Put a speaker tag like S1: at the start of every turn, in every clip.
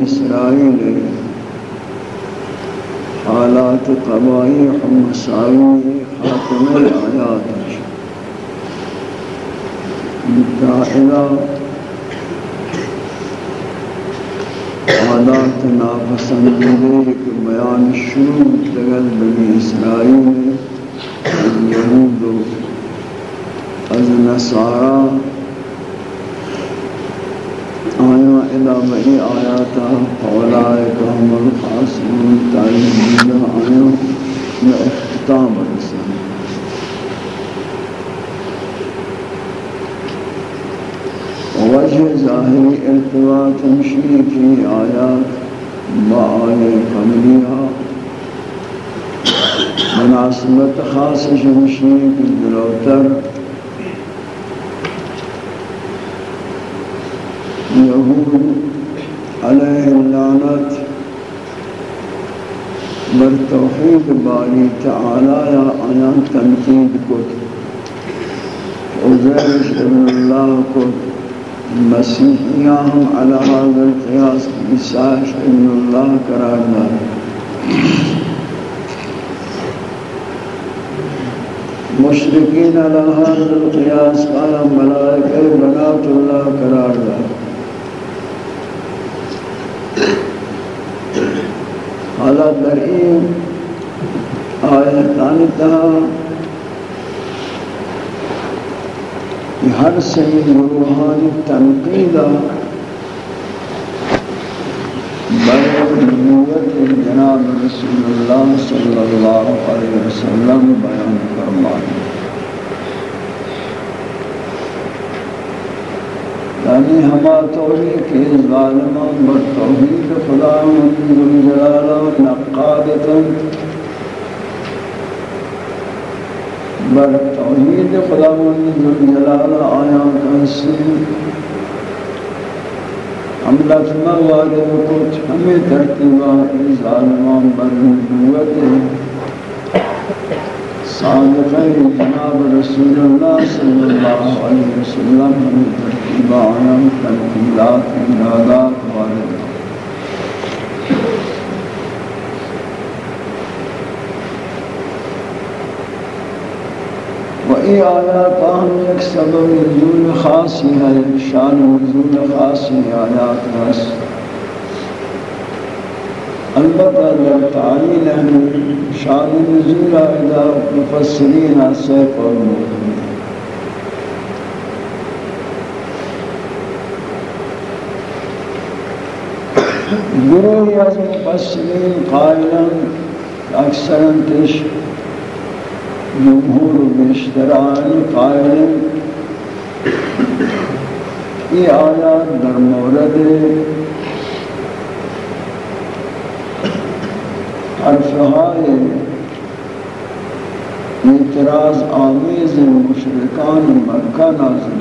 S1: وبني إسرائيل حالات قبائح ومساوي خاتم الآيات بالتائلة حالات ناپسندیدے کے بیان شروع لگل بنی اسرائیل۔ اليهود از نصارى إلى بني آياته فأولئك هم الخاسرون تعليم آية لإختام الإسلام. ووجه ظاهر ارتباط تمشيك آيات آية معاني قبلها مناسبة خاصة شمشيك دلوتر یہود علیہ اللعنت بر توحید باری تعالی یا آیان تنقید کت عزیز ابن اللہ کت مسیحیان علی هذا القیاس عیسیش ابن اللہ قرار دار على هذا القياس قال ملائكة بنات الله قرار دار تعالی در این آیتانی تها ہر سید روحانی تنقیدہ بر جناب رسول اللہ صلی اللہ علیہ وسلم بیان فرمائے یعنی ہما تولی کہ ظالمان بر توحید خدا من جلالہ نقادتا بر توحید خدا من جلالہ آیا کنسی حملت موارد کچھ ہمیں ترتیبہ ظالمان بر نبوت صادقہ جناب رسول اللہ صلی اللہ علیہ وسلم ہمیں ترتیبہ آیا تنقیلات ارادات وارد و ای آیات ہم ایک سبب نزول خاصی ہے، شان نزول خاصی آیات ہے البتہ در تعلیل ہم شان نزول اذا مفسرین سے قول موجود گروہی از مفسرین قائلا، اکثرا تش جمهور بیشتران قائل یہ آیات در مورد حرفهای اعتراض آمیز مشرکان مکہ نازل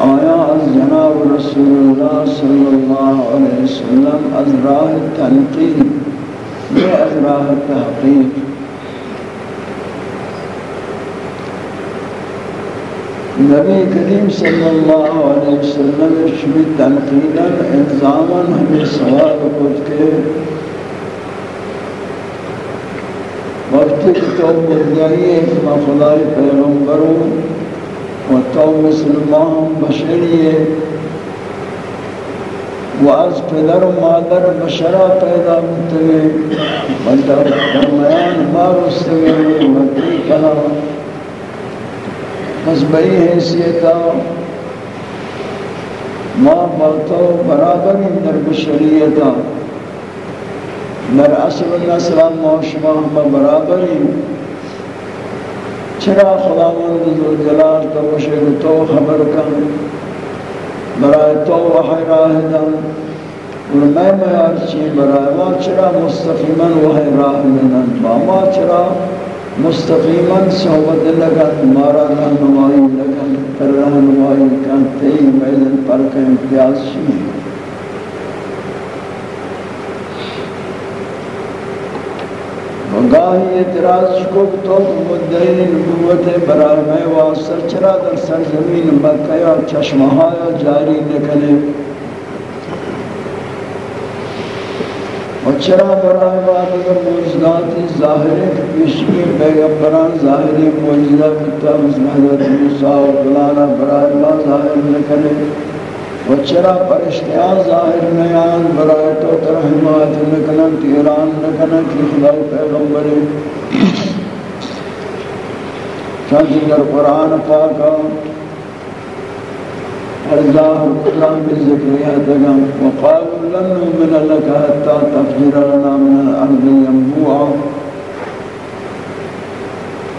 S1: آیا از جناب رسول اللہ صلی اللہ علیہ وسلم از راہ تنقید یہ از راہ تحقیق۔ نبی کریم صلی اللہ علیہ وسلم شبی تنقیدا انظاما ہمیں سوال کچھ کے وقت کی تو مدعی ہے کہ خدای پیغمبروں و تو مسلمان بشری ہے و از پدر و مادر بشرا پیدا بنتے و در درمیان بار مارستے و تی کلام مذبعی حیثیتا ما بلتو برابری در بشریتا در اصل نسل ما شما ہم برابری چرا خداوند ذو جلال تو بشر تو خبر کن۔ برای تو وحی راہ دن۔ اور میں میں آرچی برای ما چرا مستقیما وحی راہ دن۔ با ما چرا مستقیما صحبت لگت، مارا رہنمائی لگت، پر رہنمائی کن تی میدن پر کا امتیاز شی وگاہی اعتراض کو تو مدعی نبوت برای میں واسر چرا در سرزمین مکہ یا چشمہا جاری نکنے چرا برای بات اگر موجزات ظاہر پیشکی پیغمبران ظاہر موجزہ بتا مثل حضرت موسیٰ و فلانا برای اللہ ظاہر نکنے و چرا پرشتیان ظاہر نیان برای تو ترحمات نکنن تیران نکنن کی خدای پیغمبر چانچہ در قرآن پاکا ارزاہ القرآن بالذکریہ دگم وقالوا لن نؤمن لك حتى تفجر لنا من الأرض ينبوعا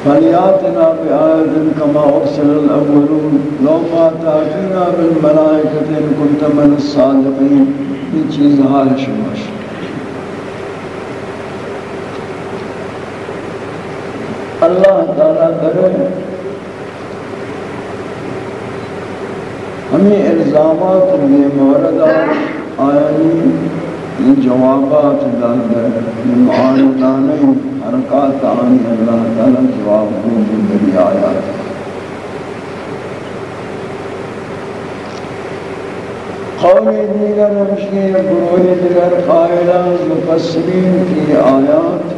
S1: فلياتنا بآية كما أرسل الأولون لو ما تأتينا بالملائكة إن كنت من الصادقين یہ چیز حال شماش اللہ تعالیٰ درے ہمیں الزامات یہ مورد آیانی یہ جوابات دادر یہ معاندانے حرکات آنی اللہ تعالی جواب دوں ہوں بری آیات قولی دیگر ہمشی گروہ دیگر قائلہ مفسرین کی آیات۔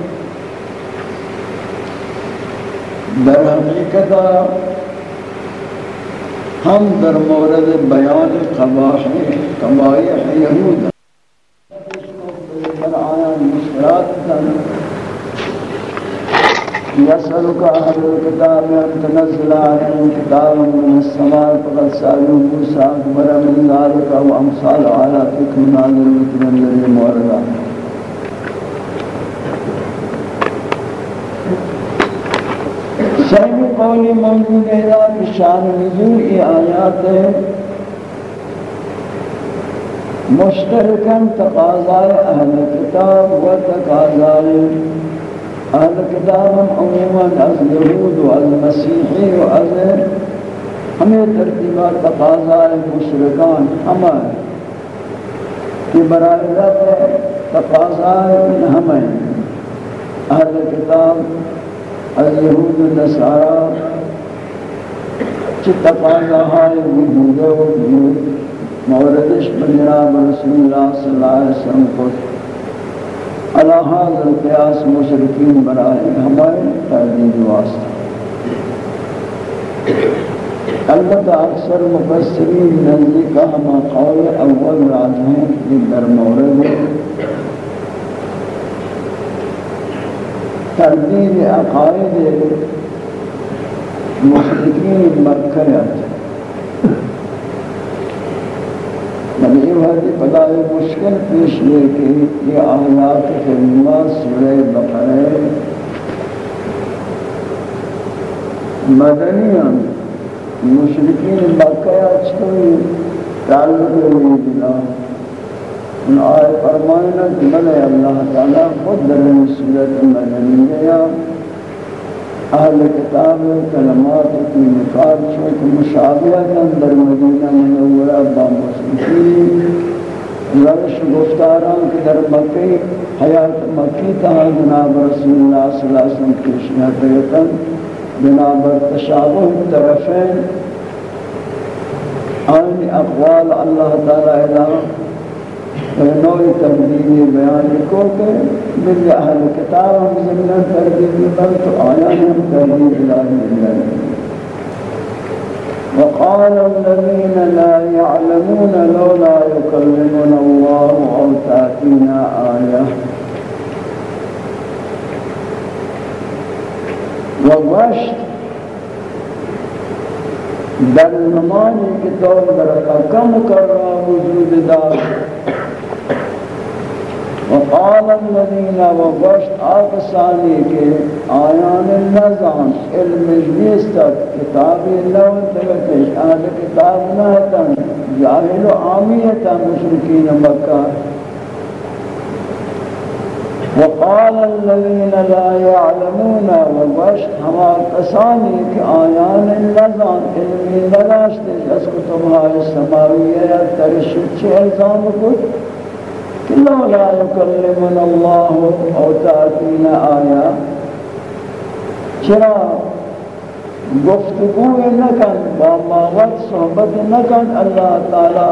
S1: در حقیقت ہم در مورد بیان قباحی قبائح یہود در آیان مشکلات دن يسألك أهل الكتاب أن تنزل عليهم كتابا من السماء فقد سألوا موسى أكبر من ذلك وأمثال آياتك من هذا المثل الذي موردها سیمی قولی موجود ہے کہ شان نزول ای آیات ہے مشترکن تقاضائے اہل کتاب و تقاضائے۔ اہل کتاب عموما از یہود و از مسیحی و از ہمیں ترتیبات تقاضائے مشرکان ہمیں کہ برای رب تقاضائے ہمیں اہل کتاب اليهود النصارى تقاضا هاي وجود وجود موردش بجناب رسول الله صلى الله عليه وسلم قلت على هذا القياس مشركين برائے ہمارے تردید واسطہ البتہ اکثر مفسرین نزدیک ہما قول اول راج ہیں کہ در مورد تردید عقائد مشرکین مکہ من یہ وحدی پدائی مشکل پیش لے کہ یہ آیات کریمہ سورہ بقرہ مدنیان مشرکین مکہ اچھوئی تعلق ہوئی بلا ان آئے فرمائنا کہ ملے اللہ تعالیٰ خود در صورت مدنیہ اہل کتاب کلمات کی نکار چھوٹ مشابہت در مدینہ منورہ با مشرقین روش گفتاران کی در مکی حیات مکی تہا جناب رسول اللہ صلی اللہ علیہ وسلم کشنہ پیتن جناب تشابہ طرفین آئین اقوال اللہ تعالی الہ نوع تردیدی بیان کو کہ من اہل کتاب ہم زمین تردیدی بل تو آیا ہم تردید الہی اللہ وقال الذين لا يعلمون لولا يكلمنا الله أو تأتينا آية وغشت در زمانی کتاب درکا کم کر رہا وجود دار وقال الذين وبش آقصاني كي آیان النظام علم نیستت کتابی لون تبتش آل کتاب نہتن جاہل و عامیتا مشرکین وقال الذين لا يعلمون وبش آقصاني كي كآيان النظام علمي كتاب اسكتبها السماوية ترشد شئ الزام لولا يكلمنا الله او تاتينا آية. چرا گفتگو نکن، با ماغت صحبت نکن اللہ تعالی.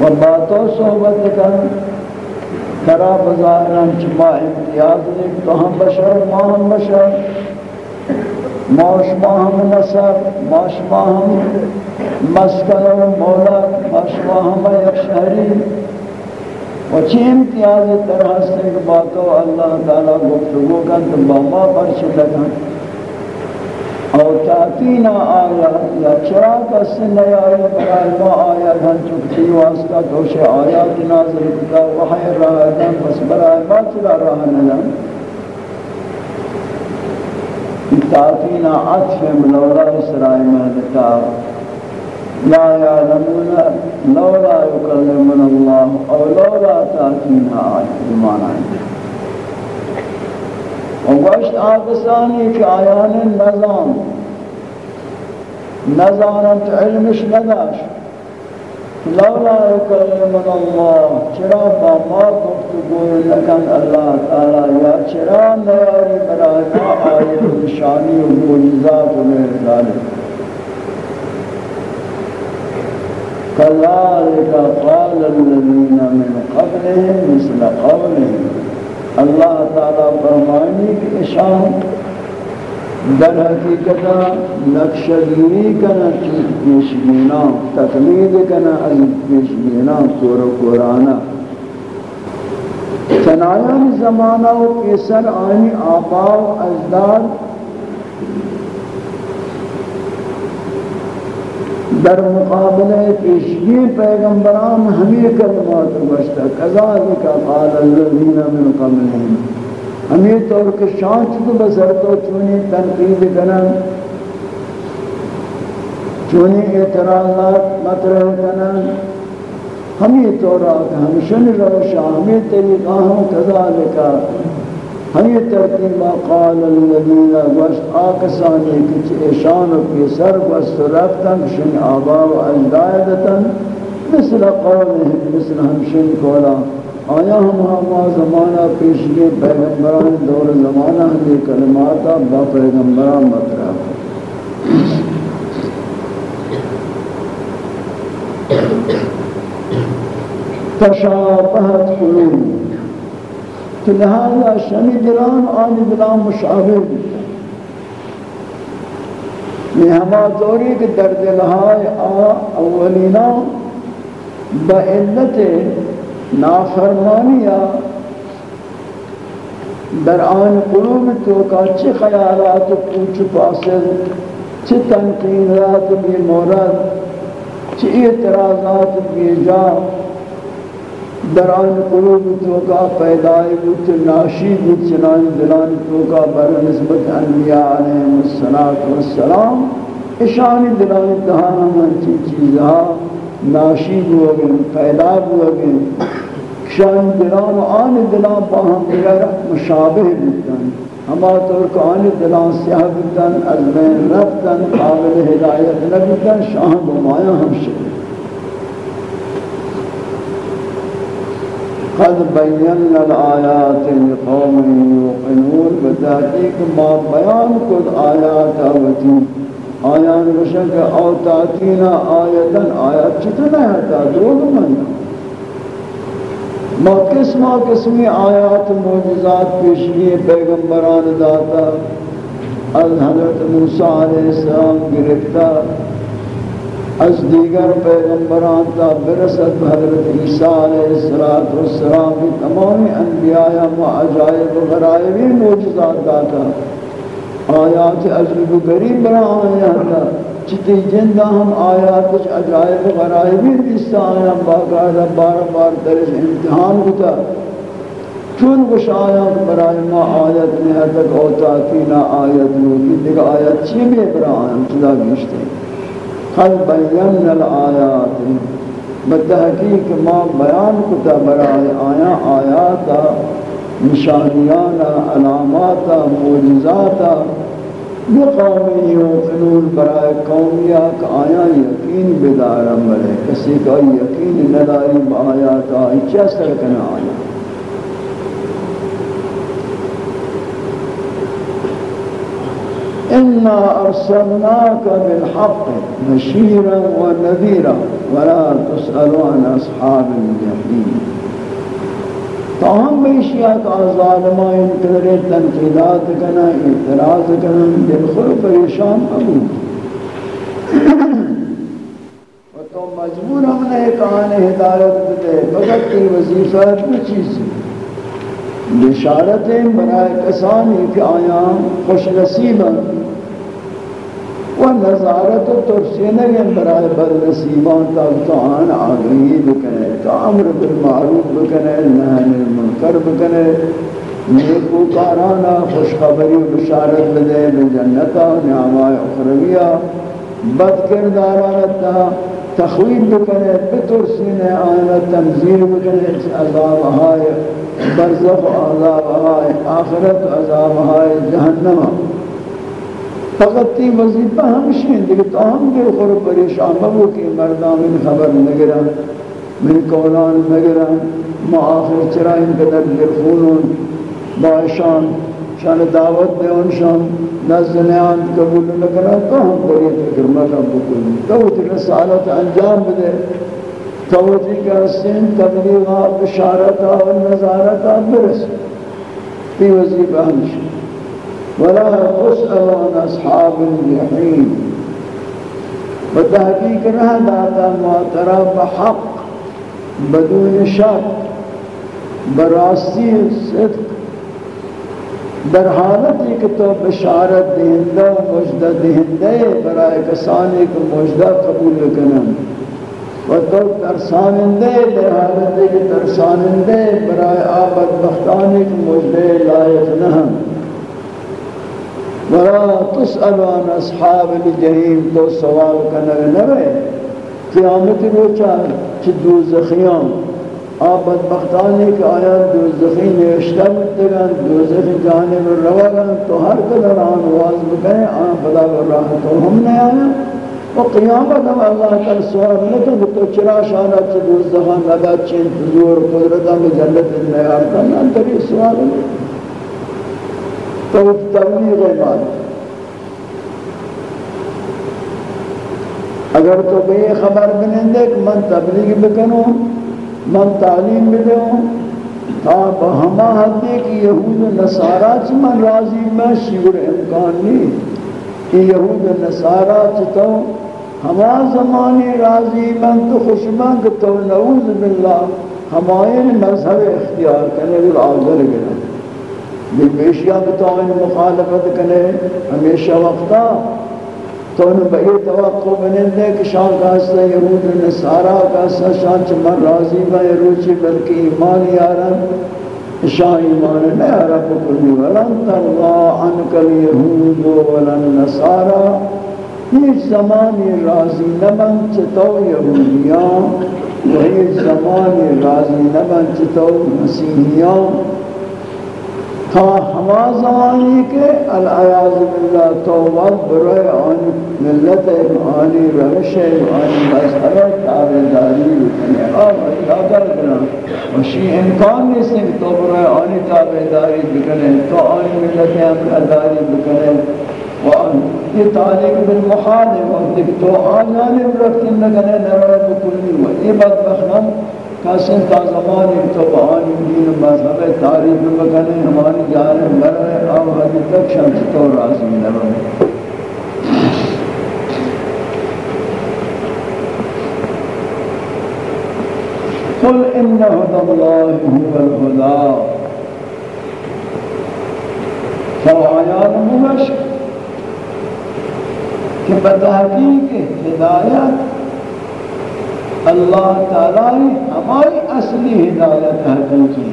S1: و باتو صحبت کن ترا بظاہران چما امتیاز دیکھ تو ہم بشر، ما ہم بشر. ماش ما ہم نصر، ماش ما ہم مسکن و مولا، ماش ما ہم یک شہری. و چی امتیاز طرح سے کہ باتو اللہ تعالیٰ گفتگو کن تو باما پر شدکن او تاتینا آیا، یا چرا کس نئی آیا برای ما آیا دھن چکتی واسطہ دوش آیات نازل کتا وحی راہ دن بس برای ما چرا راہ ندن تاتینا عطف ملورا اسرائی مہدتا لا يعلمون لولا يكلمنا الله او لولا تاتينا آية بمعنى. وگوشت آقسانی کہ آیان نظام علمش نداش لولا يكلمنا الله، چرا با ما گفتگو لکن اللہ تعالی، یا چرا نیاری برای ما آیت نشانی و موجزات و میرزالی كذلك قال الذين من قبلهم مثل قولهم. اللہ تعالی فرمانی کہ اشان در حقیقت نقشگیری کنا، چیز پیشگینا، تقلید کنا از پیشگینا کور و قرانا چنایان زمانہ و پیسر آنی آبا و ازدار در مقابلے پیشگی پیغمبران ہمیں کلمات بشتا کذالک قال الذین من قبلهم ہمیں طور کے شانچ تو بسر تو چونی تنقید کنن، چونی اعتراضات مطرح کنن۔ ہمیں طور آتا ہمشن روشا ہمیں طریقہ ہم کذالکا ہمی ترتیب قال الذین وشت آکسانی کچھ اشان و پیسر وست رفتن شن آبا و اجدائدتا مثل قولهم مثل ہمشن کولا. آیا ہم ہما زمانہ پیشگی پیغمبران دور زمانہ ہمی کلماتا با پیغمبران مطرح؟ تشابہت قلوب تو لہذا شمی دلان آنی دلان مشابہ بیتا یہ ہما دوری کہ در دلہائی آ اولینا با علت نافرمانیا در آن قلوب تو کا چی خیالات پوچھ پاسل چی تنقیدات بی مورد چی اعتراضات بی جا در آن قلوب توکا پیدای بود ناشی بود چنان دلان توکا، بر نسبت انبیاء علیہ السلام اشانی دلان دہانا من چی چیزها ناشی بوگن، پیدا بوگن. شان دلان، آن دلان با ہم دیگر مشابه بودن. ہما طور کو آنی دلان سیاہ بکن از بین رفتن، قابل ہدایت نبکن شاہ بمایا ہم شکر. قد بینا الآیات لقوم یوقنون بتحقیق ما بیان کد آیات آوتی آیان بشک او تاتینا آیتن آیات چتنا ہے؟ تا درود من. ما قسم قسمی آیات معجزات پیشگی پیغمبران داتا از حضرت موسیٰ علیہ السلام گرفتا از دیگر پیغمبران تا برسد حضرت عیسیٰ علیہ السلام کی تمام انبیاء و عجائب و غرائبی معجزات داتا. آیات عجیب و غریب بنا آیات چتی جندہ ہم آیات کچھ عجائب و غرائبی بیستا آیا باقاعدہ بار بار درج امتحان ہوتا چون کچھ آیات برای ما آیت میں تک اوتا نا آیت نوکی دیکھ آیت چی بھی برا آیا چدا گیشتے ہیں. حل بین الآیات بتحقیق ما بیان کتا برای آیا آیاتا نشانیانا علاماتا موجزاتا بقومی یوقنون برای قومیات آیا یقین بدارم بلے، کسی کا یقین نداری با آیات، آئی چیز آیا. انا ارسلناك بالحق بشيرا ونذيرا ولا تسأل عن اصحاب الجحيم تاہم بیشیا کا ظالمائن کرے تنقیدات کنا، اعتراض کنا، دل پریشان ابو و تو مجبور ہم نے ایک ہدایت دے فقط کی وظیفہ دو چیز بشارتیں برائے کسانی کہ آیا خوش نصیبا و نظارت و ترسینہ برائے بر نصیبان تا تو آگئی بکنے تو عمر بالمعروف بکنے نہن المنکر بکنے نیکو کارانا خوشخبری و بشارت بدے بجنتا نعماء اخرویہ بد کردارانتا تخویب بکنے بترسینہ آنا تنزیر بکنے عذاب آئے برزخ عذاب آئے آخرت عذاب آئے جہنمہ فقط تی وظیفہ ہمشہ ہیں دیکھ تو ہم کے خور پریشان مبو کی مردان من خبر نگرہ من کولان نگرہ ما آخر چرائن قدر گرفونون باشان شان دعوت دے ان شان نزد نیان قبول نگرہ تو ہم بری فکر مکم بکلی تو تی رسالت انجام بدے توجی که هستین تبلیغات بشارت اور نظارت برسید کی وظیفہ همشه ولا اسال عن اصحاب الجحیم. و تحقیق نه داتا معترا بحق بدون شک براستی صدق. در حالت ایک تو بشارت دهنده و مجده برائے کسانے کو که قبول کنند. و تو ترسانندے در حالت ترسانندے برای آبد بختانی کو مجدہ لائق نہم ولا تسأل عن اصحاب الجحیم، تو سوال کرنے نوے. قیامت روچا چھ دوزخیان. آپ بدبختانی کہ آیا دوزخی نوشتہ بتگن دوزخ جانب روگن تو ہر قدر آن واز بکنے آن بلا براہ تو ہم نے آیا و قیامت ہم اللہ تعالی سوال لکن تو چرا شانا چھ دوزخان لگا چین تزور قدرتا میں جنت نیار کرنا انتری سوال لکن تو تبلیغ بات۔ اگر تو بے خبر بنندے کہ من تبلیغ بکنوں، من تعلیم بدوں تا بہما حدی کہ یہود و نصارہ چی من راضی میں شیور امکان نہیں۔ کہ یہود و نصارہ چی تو ہما زمانی راضی، من تو خوشبان کہ تو نعوذ باللہ۔ ہمائن مذہب اختیار کرنے گل آزر گرہ بیشیا بتاؤں مخالفت کنے ہمیشہ وقتا تو انہوں بئی توقع بنندے کہ شان کا حصہ یہود نصارہ کا حصہ شان چمن راضی با یروچی بلکہ ایمان یارن شان ایمان نے عرب کلی ولن ترضا عنک الیہود ولن نصارہ ہیچ زمانی راضی نبن چتو یہودیان و ہیچ زمانی راضی نبن چتو مسیحیان تا ہما زمانی کے العیاض باللہ توبت برای آنی، ملت آنی، روش آنی مذہب تابداری بکنے آب اگر کرنا وشی امکان نہیں سے تو برای آنی تابداری بکنے تو آنی ملت امکداری بکنے يتعلق بالمحال وقتك عالم رفتن لگنے نرائب کلی و ای بدبخنم کسن تا زمانی تو بہانی دین مذہب تعریف بکنے ہماری جانب لر رہے آو حدی تک شمس تو راضی نرائب قل إن هدى الله هو الهدى. فهو عيان مبشر کہ بتحقیق ہدایت۔ اللہ تعالی ہماری اصلی ہدایت حقیقی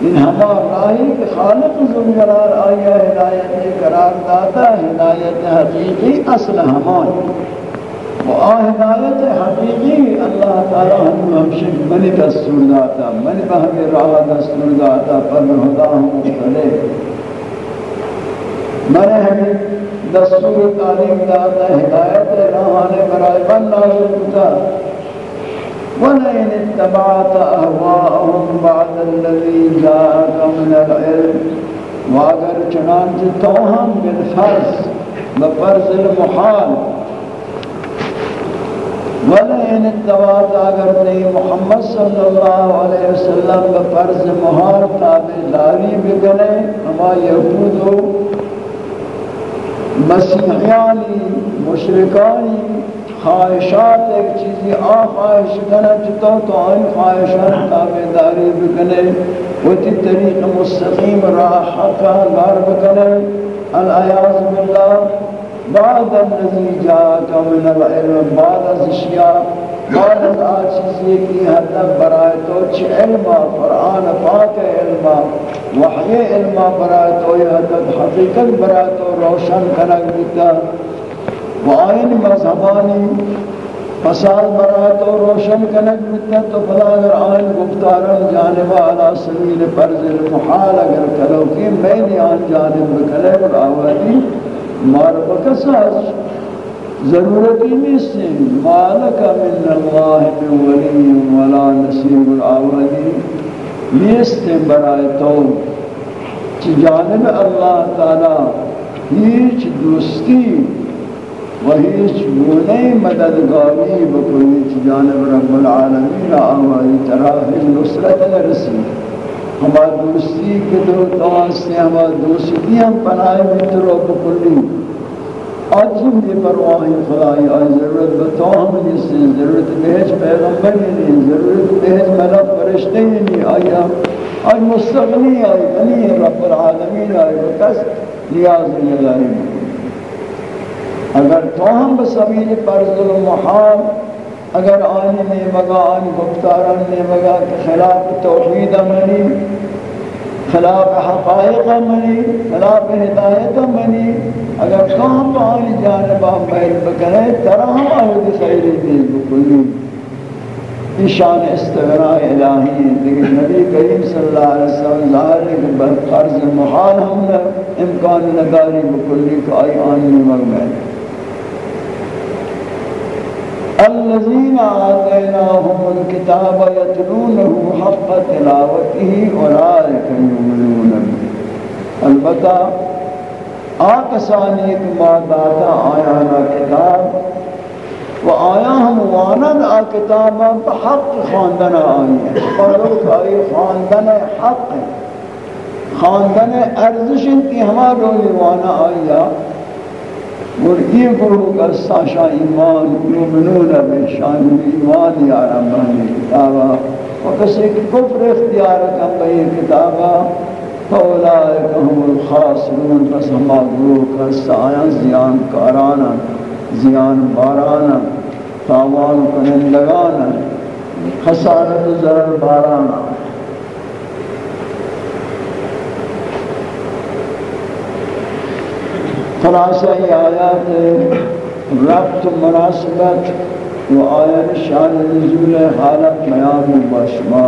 S1: ان ہمارا راہی کہ خالق ذوالجلال آیا ہدایت قرار داتا ہدایت حقیقی اصل ہماری۔ و آ ہدایت حقیقی اللہ تعالی ہم ہمشہ منی دستور داتا، منی بہمی راہ دستور داتا، پر خدا ہم مختلے میں ہمیں دستور تعلیم داتا ہدایت راہانے برائے بن نازل کتا ولئن اتبعت أهواءهم بعد الذي جاءك من العلم واگر چنانچہ توہم بالفرض بفرض المحال ولئن اتبعت اگر تی محمد صلی اللہ علیہ وسلم بفرض محال تابداری بکنے ہما یہود مسیحیانی، مشرکانی، خواہشات ایک چیزی آ خواہش کنا چطور تو آئی خواہشات تابداری بکنے و تی طریق مستقیم راہ حقا لار بکنے۔ الایاز باللہ، بعد الذي جاءك من العلم، بعد از اشیاء بعد از کی حد برای تو چھ علم قرآن پاک علم وحی علم برای تو یہ حد حقیقت برای تو روشن کنک بیتا و مذہبانی فساد برای تو روشن کنک بتنا تو فلا اگر آئین گفتارن جانب علا سبیل پرز المحال اگر کلو کی میں نے آن جانب بکلے اور آوازی مار بکسا ضرورتی نیستی مالک من اللہ من ولی ولا نصیب العوادی نیستی برای تو چی جانب اللہ تعالی ہیچ دوستی و هیچ گونه مددگاری بکنی چی جانب رب العالمین آمائی طرح نصرت نرسی ہما دوستی کے دو تواستے ہما دوستی ہم پناہ متر و بکلی آجم بھی پرواہی خدای آئی، ضرورت بتو ہم جسے ضرورت بہج پیغمبر نہیں ضرورت بہج ملک فرشتے نہیں آئی آئی مستغنی آئی بنی رب العالمین آئی بکس نیاز نہیں اگر تو ہم بسبیل فرض المحال اگر آنی میں مگا آنی گفتاران میں مگا کہ خلاف توحید منی خلاف حقائق منی، خلاف ہدایت منی۔ اگر تو ہم آنی جانبا میل بکنے ترہ ہم آہد خیر دیل بکلی۔ شان استغراء الہی لیکن نبی کریم صلی اللہ علیہ وسلم ظاہر ہے کہ فرض محال ہم نے امکان نداری بکلی کو آئی آنی مغمین الذين آتيناهم الكتاب يتلونه حق تلاوته أولئك يؤمنون به. البتہ آکسانی ما داتا آیانا کتاب، و آیا ہم واند آ کتابا بحق خواندن آئی اور آئی خواندن حق خواندن ارزش کی ہما رولی وانا آئی اور یہ گروہ کا ساشا ایمان یومنون بشان ایمان یارا بہنی کتابا و کسی کفر اختیار کم بئی کتابا فولائک هم الخاسرون پس ہما گروہ کا سایاں زیان کارانا زیان بارانا تاوان کنندگانا خسارت و ضرر بارانا خلاصہ یہ آیات ربط مناسبت و آیت شان نزول حالت بیان باشما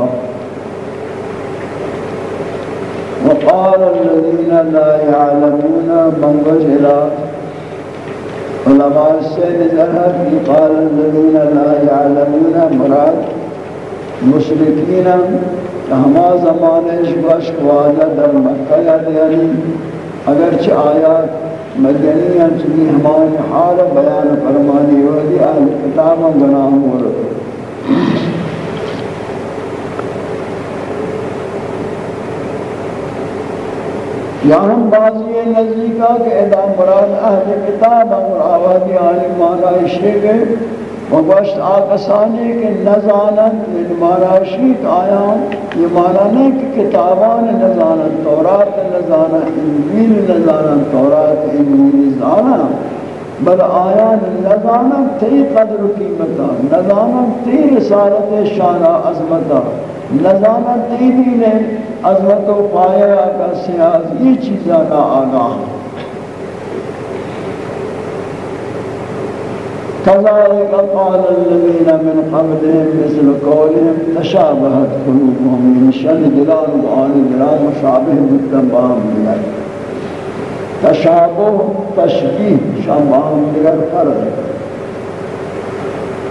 S1: وقال الذين لا يعلمون من وجلا علماء السيد ذهب قال الذين لا يعلمون مراد مشركين ہما زمانے شبش واجہ در مکہ یعنی اگرچہ آیات مدنی ہیں چلی ہماری حال بیان فرمانی وردی اہل کتاب گناہ مورد یا ہم بعضی نزدیکہ کہ ادا مراد اہل کتاب اور آوادی آلی مانا شیخ و گوشت آقسانی کہ نزانت من مانا شیخ یہ مانا نہیں کہ کتابان نزانت، تورات نزانت، انجیل نزانت، تورات، انجیل نزانت، بل آیان نزانت تی قدر قیمتا نزانت تی رسالت شانہ عظمتا نزانت تی دین عظمت و پایا کا سیاز، یہ چیزاں کا آگاہ۔ كذلك قال الذين من قبلهم مثل قولهم تشابهت قلوبهم من شن دلان وآن دلان مشابه بالتنبام دلان تشابه، تشبيه شامبهم دلان فرد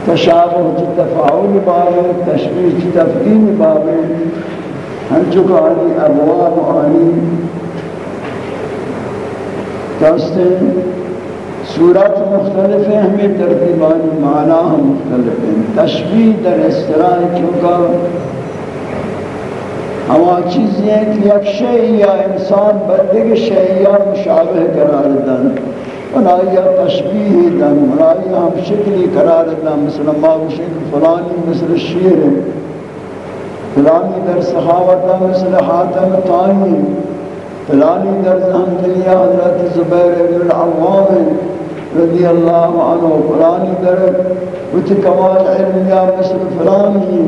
S1: تشابه تفاعل بابه تشبيه تفقين بابه. ہنچک آنی ابواب آنی. کہستے صورت مختلف ہیں، ہمیں ترتیبانی معنی ہم مختلف ہیں۔ تشبیح در اس کیونکہ ہوا چیزیں کہ یک شئی یا انسان بدگ شئی یا مشابہ قرار دن ونایا تشبیح دن ونایا ہم شکلی قرار دن مثل ما شکل فلانی، مثل شیر۔ فلانی در صحابت مثل حاتم طائی فلانی در زہن زہمدلیہ حضرت زبیر ابن العوام۔ رضی اللہ عنہ، فلانی در وچ کمال علمیہ مثل فلانی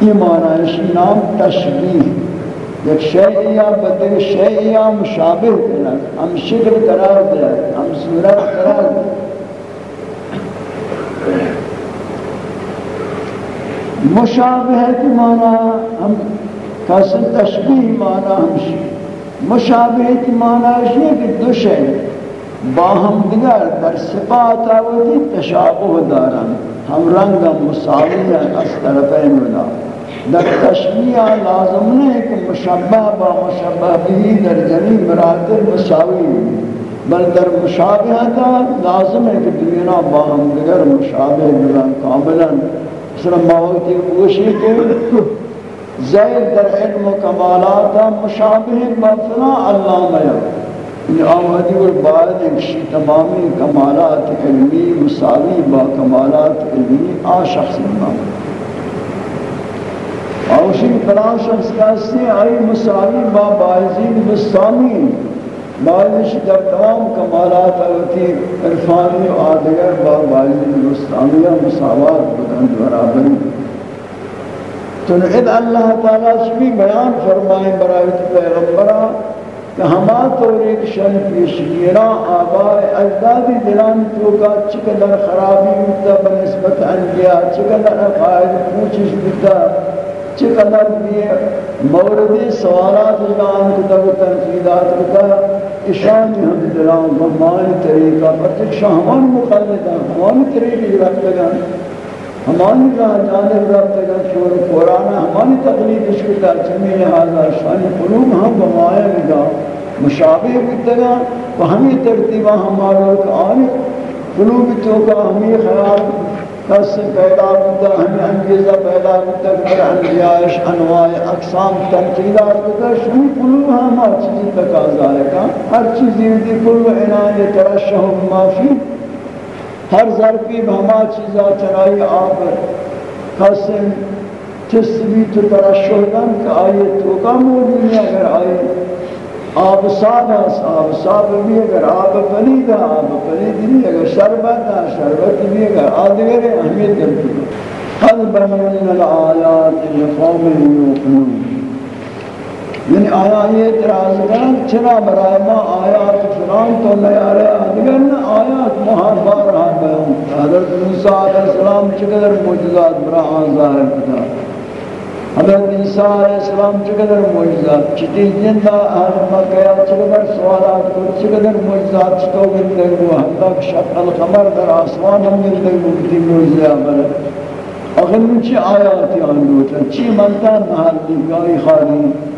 S1: یہ معنی ہے نام تشبیح ایک شیء یا بدل شیء یا مشابہ کرنا ہم شکل قرار دے، ہم صورت قرار دے۔ مشابہت معنی ہم کس تشبیح معنی ہمشی مشابہت معنی ہے کہ دو شئی باہم دیگر در صفات آوتی تشابہ دارن۔ ہم رنگ مساوی ہیں اس طرفین ودا در تشبیح لازم نہیں کہ مشبہ با مشبہ بھی در جنی مراتب مساوی بل در مشابہتا لازم ہے کہ دنیا باہم دیگر مشابہ دارن کاملا اس سر موتی کوشی کو زید در علم و کمالات مشابہ بفنا علامہ یعنی یہ آمدی اور بعد ایک تمامی کمالات علمی، مساوی با کمالات علمی، آ شخص امام اوشی فلان شخص کہتے آئی مساوی با باعزین بستانی مالش در تمام کمالات ہوتی عرفانی و آدگر با باعزین بستانیہ مساوات بدن برابری تو اد اللہ تعالیٰ شبی بیان فرمائیں برای پیغمبرہ کہ ہما طور ایک شن پیشگیرہ آباء اجدادی دلان توکا چقدر خرابی ہوتا، بنسبت انبیاء چقدر عقائد پوچش ہوتا، چقدر بھی موردی سوالات جان کتا و تنقیدات کتا اشان ہم دلان بمانی طریقہ پر تک شاہمان مقلدہ ہمانی طریقی رکھتا ہمانی جہاں جانب رابطہ کا شور قرآن ہمانی تقلید اشکتا چمی لہذا شانی قلوب ہم بمائے لگا مشابہ بودتا و ہمیں ترتیبہ ہمارا آنی قلوب تو کا ہمیں خیال کس پیدا بودتا ہمیں انگیزہ پیدا بودتا کہ انبیائش، انواع اقسام، تنقیدات بودتا شمی قلوب ہم ہر چیزی تقاضا ہے۔ کا ہر چیزی دی قلوب عنایت ترشہ مافی ہر ظرفی بہما چیزا چرائی آپ قسم چست بھی تو ترشہدن کہ آئیے توکا موجود ہے اگر آئیے۔ آب صاف ہے آب صاف بھی اگر آب پلید ہے، آب پلید نہیں اگر شربت ہے، شربت بھی اگر آدگر ہے اہمیت کرتی ہے قد بیان الآیات لقوم یوقنون۔ یعنی آیا یہ اعتراض کرن چرا برای ما آیات فلان تو نہیں آ رہے دیگر نہ آیات مہار بار رہا بیان۔ حضرت موسیٰ علیہ السلام چقدر معجزات برا آن ظاہر کتا حضرت عیسیٰ علیہ السلام چقدر معجزات۔ چتی جندہ اہل مکہ چقدر سوالات کو، چقدر معجزات چتو گندے وہ۔ حتی شق القمر در آسمان ہم گندے وہ کتی معجزہ عمل آخر میں چی آیاتی آنگوتا چی منتا محل دیگائی خالی؟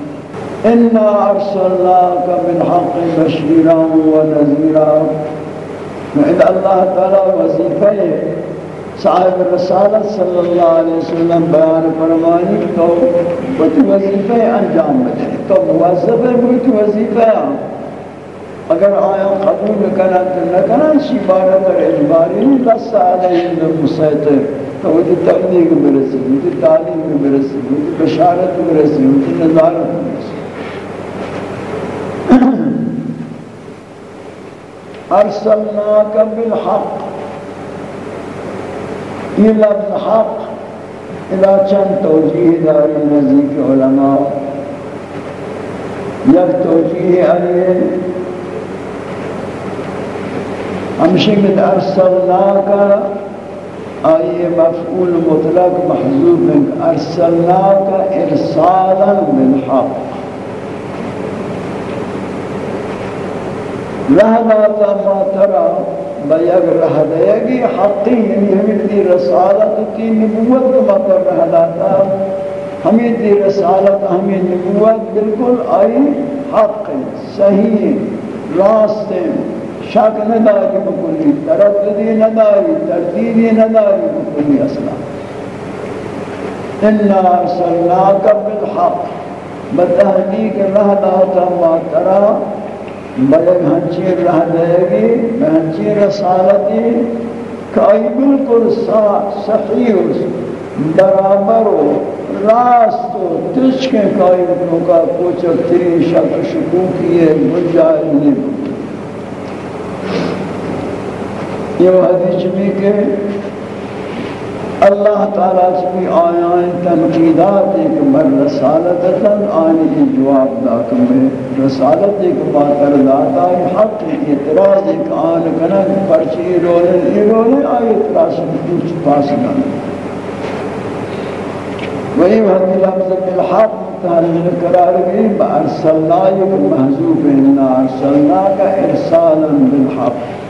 S1: اِنَّا أَرْسَلْنَاكَ بِالْحَقِّ بَشِيرًا وَنَذِيرًا وإذا اللہ تعالی وظیفہ صاحب رسالت صلی اللہ علیہ وسلم بیان فرمانی تو کچھ وظیفہ انجام بدے تو موظف ہے کچھ وظیفہ اگر آیا قبول کرنا تو نہ کرنا شی بارہ پر اجباری نہیں بس علیہ مسیطر تو وہ تبلیغ برسی وہ تعلیم برسی وہ بشارت برسی وہ نظارت برسی ارسلناک بالحق. یہ لفظ حق الى چند توجیہ داری نزدیک علماء؟ یک توجیہ علیہ ہمشہ میں ارسلناک آئیے مفعول مطلق محضوب ارسلناک ارسالا بالحق. رہداتا ما ترى بیگ رہدیگی حقی یعنی ہمیں دی رسالت کی نبوت کو ما تر رہداتا ہمیں دی رسالت، ہمیں نبوت بالکل آئی حق، صحیح، راست، شک نداری بکلی، ترددی نداری، تردیدی نداری بکلی اصلا۔ اِنَّا أَرْسَلْنَاكَ بِالْحَقِّ۔ بتحقیق رہداتا ما ترى بلک ہنچی رہ دے گی ہنچی رسالتی کئی بالکل صحیح برابر و راست و تشک کئی اتنوں کا کوچک تری شک شکوکی ہے گنجائے نہیں۔ یہ حدیث بھی کہ اللہ تعالیٰ سے آیان تنقیدات ایک مر رسالتتاً آنی کی جواب دا کہ میں۔ رسالت ایک باتر داتا ہے، حق اعتراض ایک آن کنن، پرچی رولن ایرولن آئی اعتراض کچھ پاس گانا وہی وحدی لفظ بالحق متحرم قرار گئی بارسلنا یک محضوب اننا ارسلنا کا ارسالا بالحق۔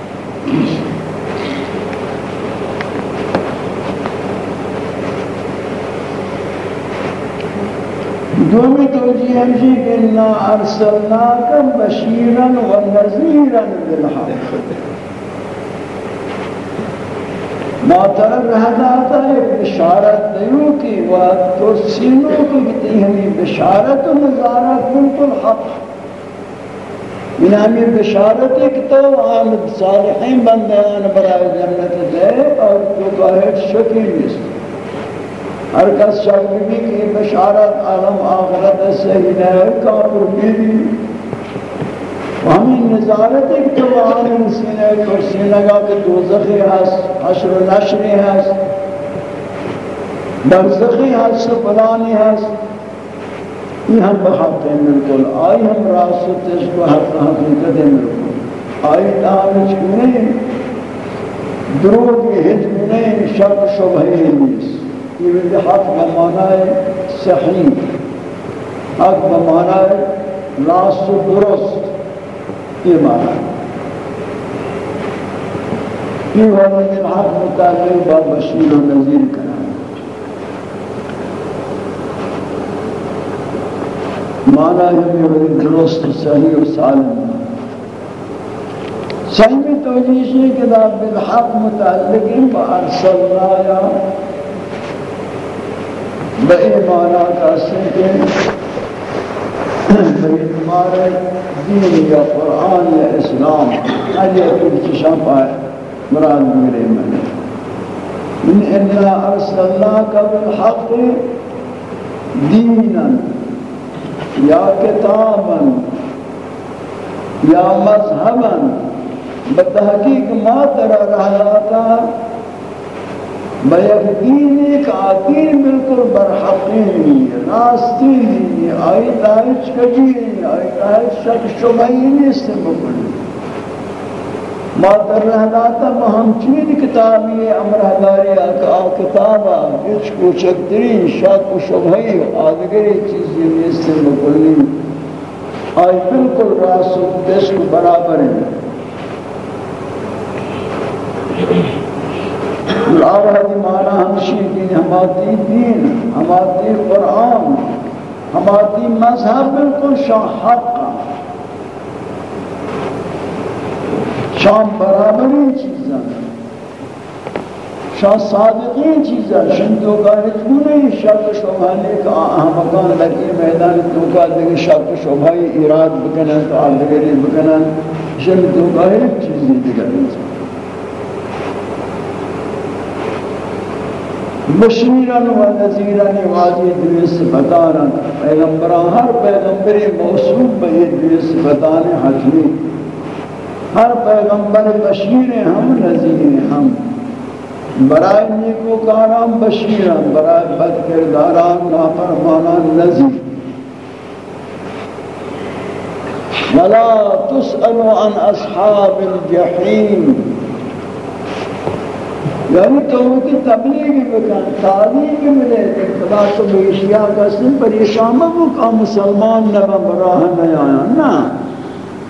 S1: دومی توجیہ ہمشی جی کہ انا ارسلناکا بشیرا و نظیرا بالحق. ما تر رہداتا ہے بشارت دیو کی و تو سینو کی کتی ہمیں بشارت و نظارت بالکل حق من ہمیں بشارت ایک تو آمد صالحین بندیان برای جنت دے اور تو کہے شکی نیست. ہر کس شک بھی کہ بشارت عالم آخرت صحیح ہے کافر بھی ہمیں نظارت ایک تو عالم سینے کرسی لگا کہ دوزخی ہست، حشر و نشری ہست۔ برزخی ہست فلانی ہست۔ یہ ہم بحق ہیں ملکل آئی ہم راست تشک و حق حقیقت ہیں ملکل آئی تاہم چکنے دروگ ہج نہیں، شک شبہ نیست یہ حق بمعنی صحیح۔ حق بمعنی راست و درست۔ یہ معنی یہ والا من حق متعلق با بشیر و نظیر کرنا معنی ہے یہ درست، صحیح و سالم۔ صحیح توجیش ہے کہ بالحق متعلق با ارسلنا یا بئی مانا کا سنتے بئی تمہارے دین یا قرآن یا اسلام۔ ہر یہ کچھ چشم پائے۔ مراد میرے من۔ من انا ارسلناک بالحق دینا۔ یا کتابا۔ یا مذہبا۔ بتحقیق ما ترى رہا بیک دین ایک آدین بالکل برحقین راستین آئی تاہج کجین آئی تاہج شک شبہی نیست بکلی ما در رہناتا ما ہم چین کتابی امرہداری آکا کتابا کچھ کوچک ترین شاک و شبہی آدگری چیزی نیستے مکلی آئی بالکل راس و دشک برابر ہیں آرہد مانا ہمشی دین ہماتی دین، ہماتی قرآن، ہماتی مذہب بالکل شاہ حق شام برابری چیزاں، شاہ صادقین چیزاں، شندو کا رجبونی شک شبھانے کا احمقان لگی، میدان توکا دیگه شک شبھائی اراد بکنن، تو آل آدگری بکنن۔ شندو کا ایک چیزی دیگر انسان بشیرن و نذیرن واجی دوی صفتارن۔ پیغمبران، ہر پیغمبری موصوب بے دوی صفتان حتمی ہر پیغمبر بشیر ہم، نذیر ہم۔ برائے نیکو کارام بشیر برائے بد کرداران نافرمانان، نذیر۔ ولا تسأل عن اصحاب الجحیم یعنی تو ان کی تبلیغ بکن تعلیم ملے خدا تو بیشیا کا سن پریشان وہ کا مسلمان نہ براہ نہ آیا نہ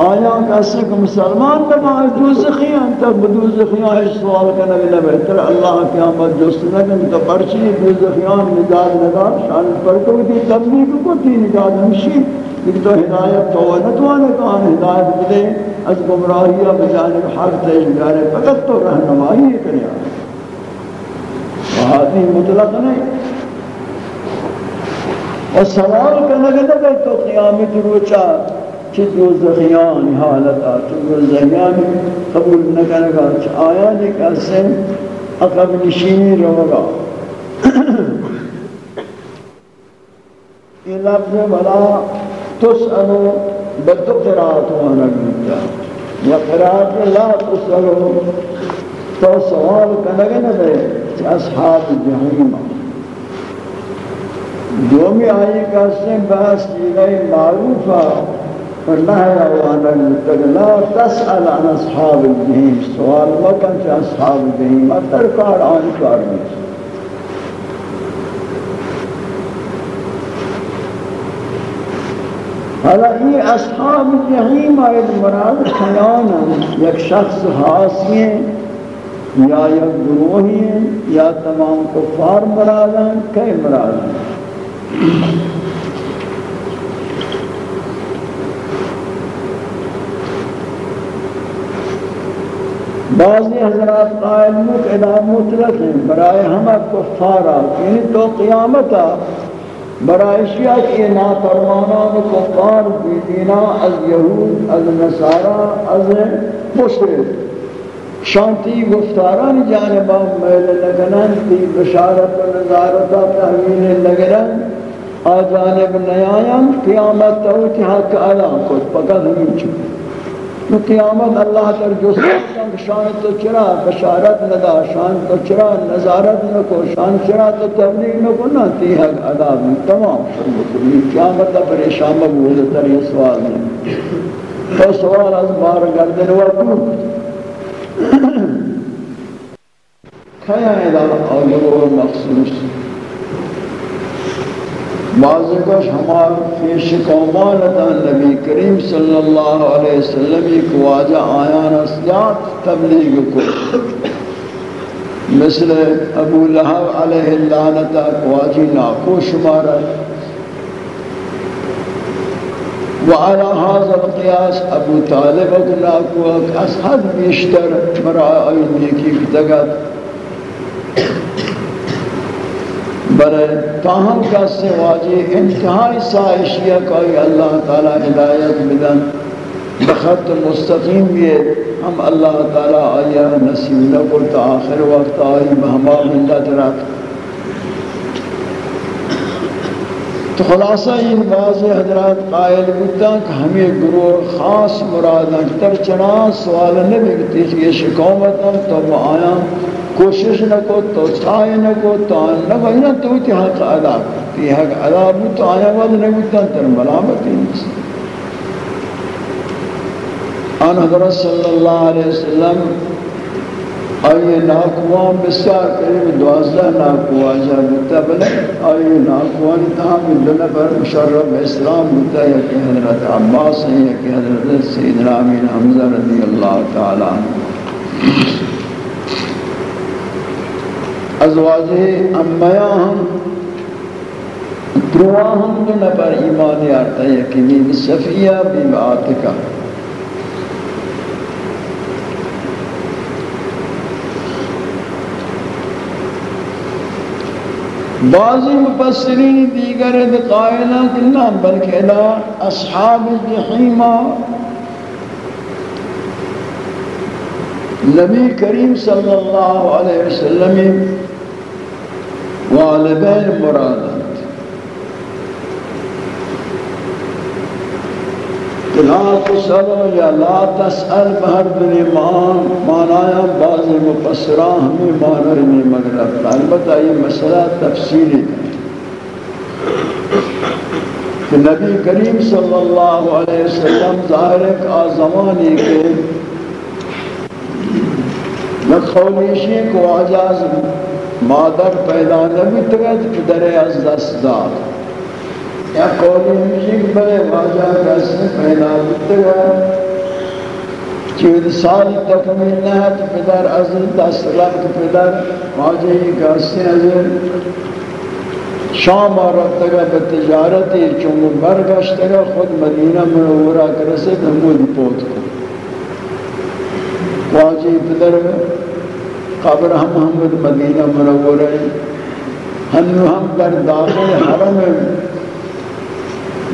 S1: آیا کسی کہ مسلمان نما دوزخی ہیں تک بدوزخیاں ہے سوال کرنے لیے بہتر، اللہ قیامت جست نگن تو پرچی دوزخیان نجات نگار شان پر کو دی تبلیغ کو تی نجات ہمشی لیکن تو ہدایت تو نتوانے کہاں ہدایت بدے از گمراہیہ بجانب حق تیج جارے فقط تو رہنمائی کرے۔ وہادی مطلق نہیں۔ اور سوال کرنے کے لیے تو قیامت روچا چی دوزخیان حالتا چی دوزخیان قبول نکنگا چی آیانی کسی اقب نشینی روگا یہ لفظ بلا تسألو بدو قرآت وانا بیتا یا قرآت لا تسألو تو سوال کنگا نبے چی اصحاب جہیم دومی آئی کسی بحث کی گئی معروفہ فالنهي عن المتقى لا تسأل عن أصحاب الجحيم سؤال ما كان في أصحاب الجحيم أكثر كار عن كار حالا یہ اصحاب الجحیم آئید مراد خیانا، یک شخص حاسی ہیں۔ یا یک گروہی ہیں، یا تمام کفار مرادان، کئی مرادان بعضی حضرات قائل مقعدہ مطلق ہیں، برائے ہمہ کفارہ یعنی تو قیامتا، برائے شیعہ کی نافرمانان کفار بیدینا از یہود، از نصارہ از مشرق شانتی گفتاران جانبا میل لگنن تی بشارت و نظارتا تحویل لگنن آجانب نیایم قیامت توتی حق علام کت فقط ہمیں چکے تو قیامت اللہ تر جو سکتا شان تو چرا، بشارت ندا شان تو چرا، نظارت نکو شان چرا تو تبلیغ نکو نا تی حق عذاب تمام شروع کلی قیامت پریشان مبود تر یہ سوال نہیں. تو سوال از بار گردن وقت کھایا ہے دا اور مخصوص بعضی کش ہمار پیش قومانتا نبی کریم صلی اللہ علیہ وسلم ایک واجہ آیان اسیات تبلیغ کو مثل ابو لہب علیہ اللعنتا واجی ناکو شمارا وعلى هذا القياس ابو طالب ناکو اصحاب بیشتر مرآئی نیکی کتگت برے تاہم کا سے واجی انتہائی سائشیہ کوئی اللہ تعالی ہدایت بدن۔ بخط مستقیم بھی ہم اللہ تعالی آیا نصیب نکل تا آخر وقت آئی بہما ملت رکھ۔ تو خلاصہ ان بعض حضرات قائل بودتا کہ ہمیں گروہ خاص مراد اکتر چنان سوال نہیں بکتی یہ شکومتا تو وہ آیا کوشش نہ کو تو سائے نہ کو تو نہ بھئی تو تی حق ادا تی حق ادا بھی تو آیا ود نہ بھی تر ملامت ہی نہیں ان حضرت صلی اللہ علیہ وسلم، آئیے ناکوان بسیار قریب دوازدہ ناکوان جا بتا بلے۔ آئیے ناکوان تاہم دو نفر مشرف اسلام بتا ہے کہ حضرت عباس ہے کہ حضرت سیدنا امین حمزہ رضی اللہ تعالیٰ ازواجہ امیاں ہم دروہ ہم دو نفر ایمان آتا ہے کہ بی صفیہ بی آتکہ بعضی مفسرین دیگر قائلہ کہ بلکہ لا اصحاب الجحیمہ نبی کریم صلی اللہ علیہ وسلم والبین مراد. لا تسأل یا لا تسأل بہر بنی مان مانایا بعض مفسران ہمیں مانا نہیں مگر البتہ یہ مسئلہ تفصیلی کہ نبی کریم صلی اللہ علیہ وسلم ظاہر ایک آزمانی کے نقولیشی کو آجاز مادر پیدا نمیتوید پدر از دست داد. یا قولی میشه بلے واجہ واجه کسی پیدا نمیتوید چود سال تکمیل نهت پدر از دست لفت پدر واجه کسی از شام آرفتگا به تجارتی چون برگشتگا خود مدینہ منورا کرسد دمود پوت کن. واجه پدر قبر ہم حمد مدینہ منورہ ہم ہم در داخل حرم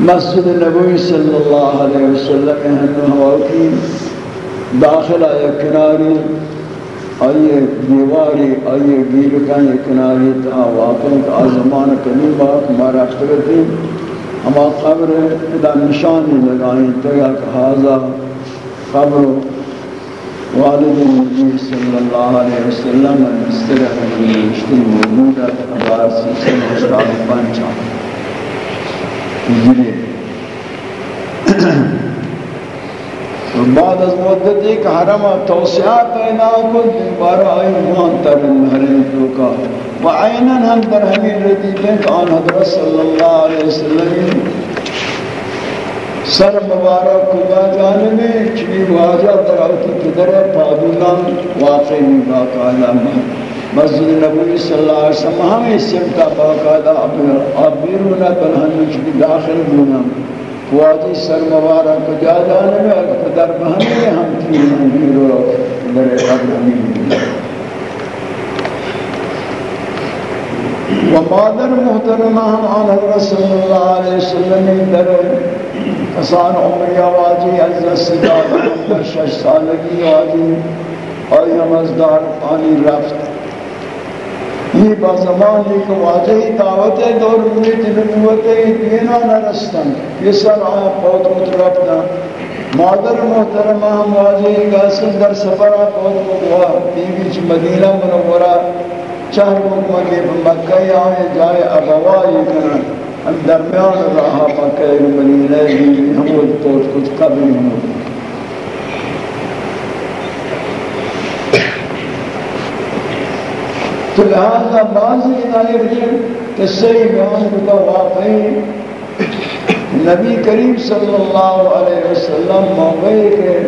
S1: مسجد نبوی صلی اللہ علیہ وسلم ہنو ہواکی داخل آیا کناری آئیے دیواری آئیے گیر گیرکان کناری تا واقعی کا آزمان قدیم باق ہمارا اخترتی ہما قبر ادا نشانی لگائیں تگا کہ حاضر قبر والد نبی صلی اللہ علیہ وسلم استرح مشتی موجودہ ابار سیسن اشتاب پنچا ہجری بعد از مدت ایک حرم توسعہ پیدا کو دوبارہ آئی وہاں تر حرم توکا و عینا ہم در ہمیں ردیبیں کہ آن حضرت صلی اللہ علیہ وسلم سر مبارک کجا جانبے چلی واجہ دراؤتی در آتی پدر پادونان واقعی باقاعدہ میں۔ مسجد نبوی صلی اللہ علیہ وسلم، ہمیں سمتا باقاعدہ ابیرونا بلہن چکی داخل بونا واجی سر مبارک کو جانے میں، اگر در بہنے ہم تین امیر و در قبر امیر و مادر محترمہ، ہم آن حضرت صلی اللہ علیہ وسلم، در کسان عمری آوازی عزت صداد در شش سالگی آوازی آئی از دار پانی رفت۔ یہ با زمانی کو واضحی دعوت دور مجھے نبوت دینا نہ رستن۔ یہ سب آیا بہت مترفنا مادر محترمہ ہم واضحی گاسن در سفرہ بہت مدعا بیوی چی مدینہ منورہ چہر مکمہ مکہ آئے، جائے ابوائی کرن۔ درمیان رہا مکہ مدینہ بیوی ہم وہ توت کچھ قبل ہوں۔ تو لہذا بعض ادائے قصے بیان کو واقعی نبی کریم صلی اللہ علیہ وسلم موقع کے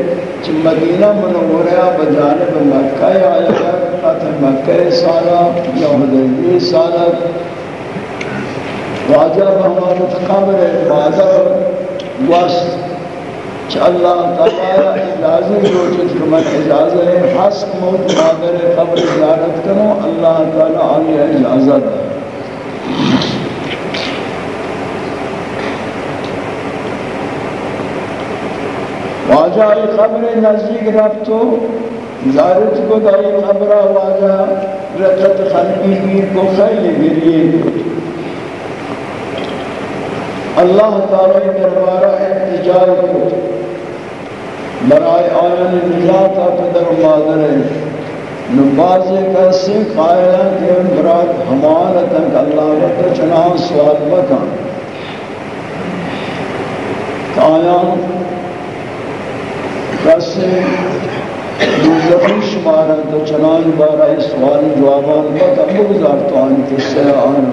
S1: مدینہ منورہ بجانب مکہ آیا۔ فتح مکہ سالہ یا حدیبی سالہ۔ واجب ہمارا قبر بازار وسط کہ اللہ تعالی اجازت جو چیز کو اجازت ہے حسق موت مادر قبر زیارت کروں اللہ تعالی آنی اجازت ہے۔ واجہ قبر نزدیک رفتو، زیارت کو دائی قبر واجہ، رکت خلقی گیر کو خیلی گریے۔ اللہ تعالی دربارہ احتجاج کو، برائے آیان نجات پدر مادر نباز کسی قائلہ کہ مراد ہمارتا کہ اللہ رب چنان سوال بکن کہ آیان دوزخی شمارا تو چنان بارا سوال جوابان کا کم بگزار تو آن کسی آن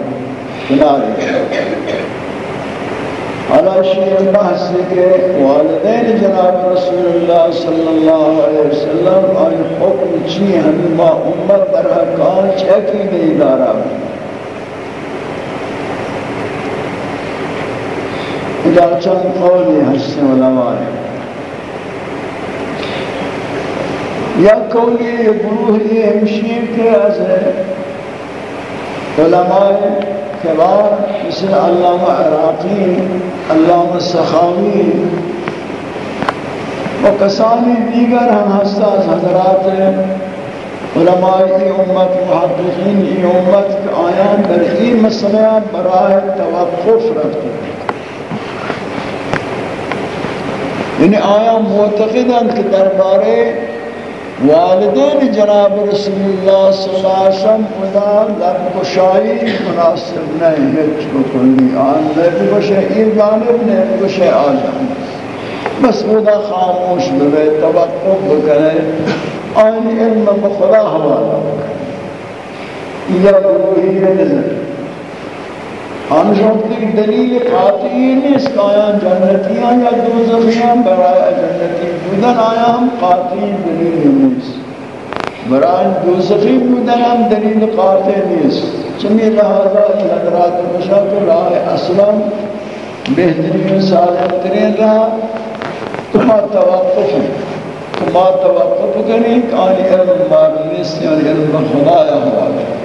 S1: کناری حالا شیئر بحث کے والدین جناب رسول اللہ صلی اللہ علیہ وسلم آئی حکم چی ہمیں ما امت در حقان چکی نہیں دارا۔ ادا چند قولی حسن علماء یا قولی گروہ یہ ہمشیر کے از علماء کبار مثل علامہ عراقی علامہ سخاوی و کسانی دیگر ہم حساس حضرات علماء ای امت، محققین ای امت کے آیان در این مسئلہ برائے توقف رکھتے یعنی آیا معتقدن کہ دربارے والدین جناب رسول اللہ صلی اللہ علیہ وسلم خدا لب کشائی مناسب نہیں ہچ کو بکلی آن لب کشائی جانب نہیں کشائی آجان بس خدا خاموش بے توقف بکنے آن علم بخدا حوالا یہ روحی نظر ہم شوقتی دلیل قاطعی نیست کہ آیا جنتیاں یا دوزخیاں برای جنتی بودن آیا ہم قاطعی دلیل نیست برای دوزخی بودن ہم دلیل قاطع نیست چمی لہذا حضرات مشاکل راہ اسلام بہترین سالم ترین رہا۔ تمہا توقف تمہا توقف کریں کہ آنی علم مارنیست یعنی علم خدای حوالے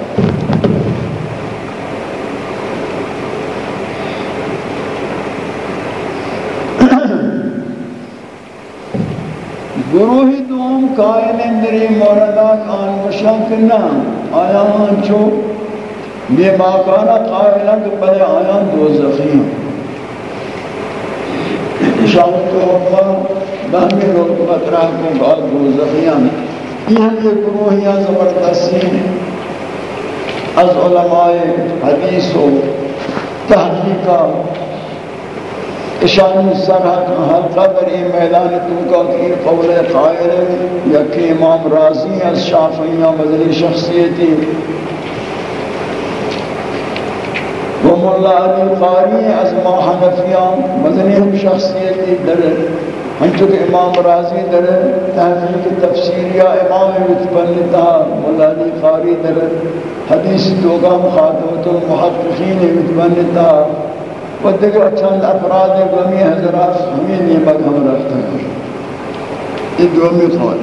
S1: گروہی دوم قائل اندری موردات آن مشاکل نہ، آیا ہاں چو بے ماکانا قائلہ کہ پہلے آیا دو زخیم شاہد تو حکمہ بہمی لوگ مطرح کو بعد دو زخیم یہ ہم یہ گروہیاں زبردستی از علماء حدیث و تحقیقہ اشانی سرحق حلقہ در این میدان تو کا کہ قول قائل یا کہ امام راضی از شافعیہ مدنی شخصیتی و مولا علی قاری از ما حنفیان مدنی ہم شخصیتی در ہنچو کہ امام راضی در تحقیق تفسیر یا امام متبنتا مولا علی قاری در حدیث دوگا مخاطبت المحققین متبنتا و دیگر چند افراد گمی حضرات، ہمیں نیمک ہم رفتا ہے یہ دومی قول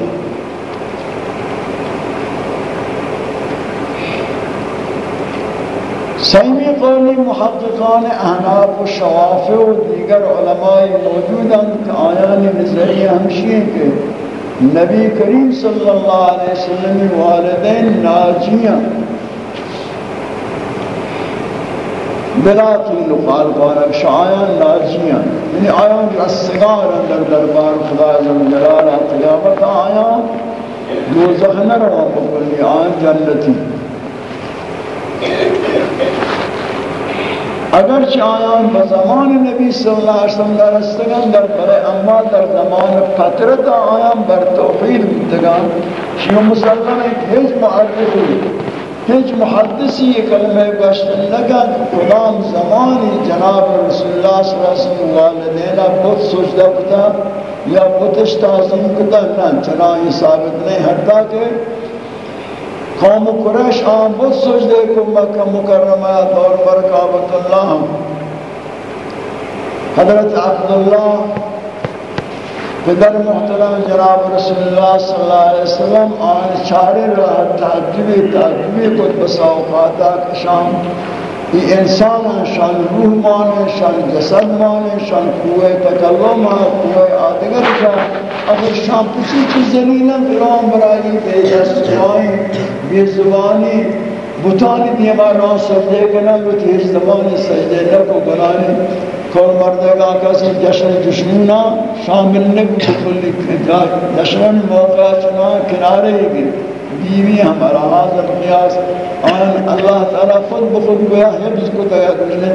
S1: سیمی قولی محققان احناف و شوافع و دیگر علماء موجود ہیں کہ آیان نظری ہمشی ہیں کہ نبی کریم صلی اللہ علیہ وسلم والدین ناجیاں بلا قیل و قال بارک شایان ناجیان یعنی آیان رستگار اندر دربار خدا عزم جلال قیامت آیان دوزخ نروان بکلی آیان جنتی۔ اگرچہ آیان بزمان نبی صلی اللہ علیہ وسلم در استگان در برے اما در زمان فترت آیان بر توفیل بتگان شیو مسلم ایک ہیچ معرفی ہیچ محدثی یہ کلمہ گشت لگن غلام زمانی جناب رسول اللہ صلی اللہ علیہ وسلم والدینا بہت سجدہ کتا یا بہتش تعظیم کتا نا چنائی ثابت نہیں ہٹتا کہ قوم قریش آن بہت سجدے کو مکہ مکرمہ دور پر کعبت اللہ حضرت عبداللہ پدر محترم جناب رسول اللہ صلی اللہ علیہ وسلم آن چارے رہا تعجبی تعجبی کت بساوقاتا شام یہ انسان شان روح مانے شان جسد مانے شان قوہ تکلم قوہ آدگر شان اگر شام کسی چیز زلیلہ فرام برائی بے دست بے زبانی۔ بطانی دیما ران سجدے کنا بطیر زبانی سجدے لکو بنانی کور مردگا کسی جشن جشنونا شامل نبو کلی جشن موقع چنا کنارے گی بیوی ہمارا حاضر قیاس آن اللہ تعالیٰ خود بخود گویا حفظ کو دیا دلنے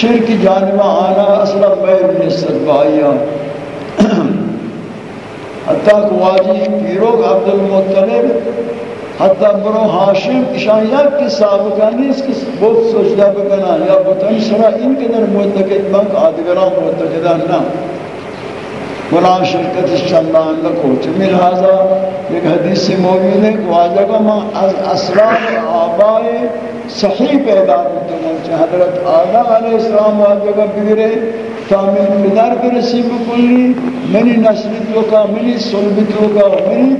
S1: شرک جانبہ آنا اصلا غیر نسل بائیا حتی کہ واجی پیروگ عبد المطلب حتی برو حاشم اشان یک کی سابقہ نیست کہ بہت سجدہ بکنا یا بطن سرا ان کے در معتقد بنک آدگران معتقدان نا فلان شرکت چندان لکھو چمی لہذا ایک حدیث موجود ہے کہ واجہ کا ماں از اسرار آبائے صحیح پیدا کرتے ہیں حضرت آدم علیہ السلام واجہ کا بگرے تا من پدر برسی بکلی منی نسلی تو کا منی صلبی تو کا منی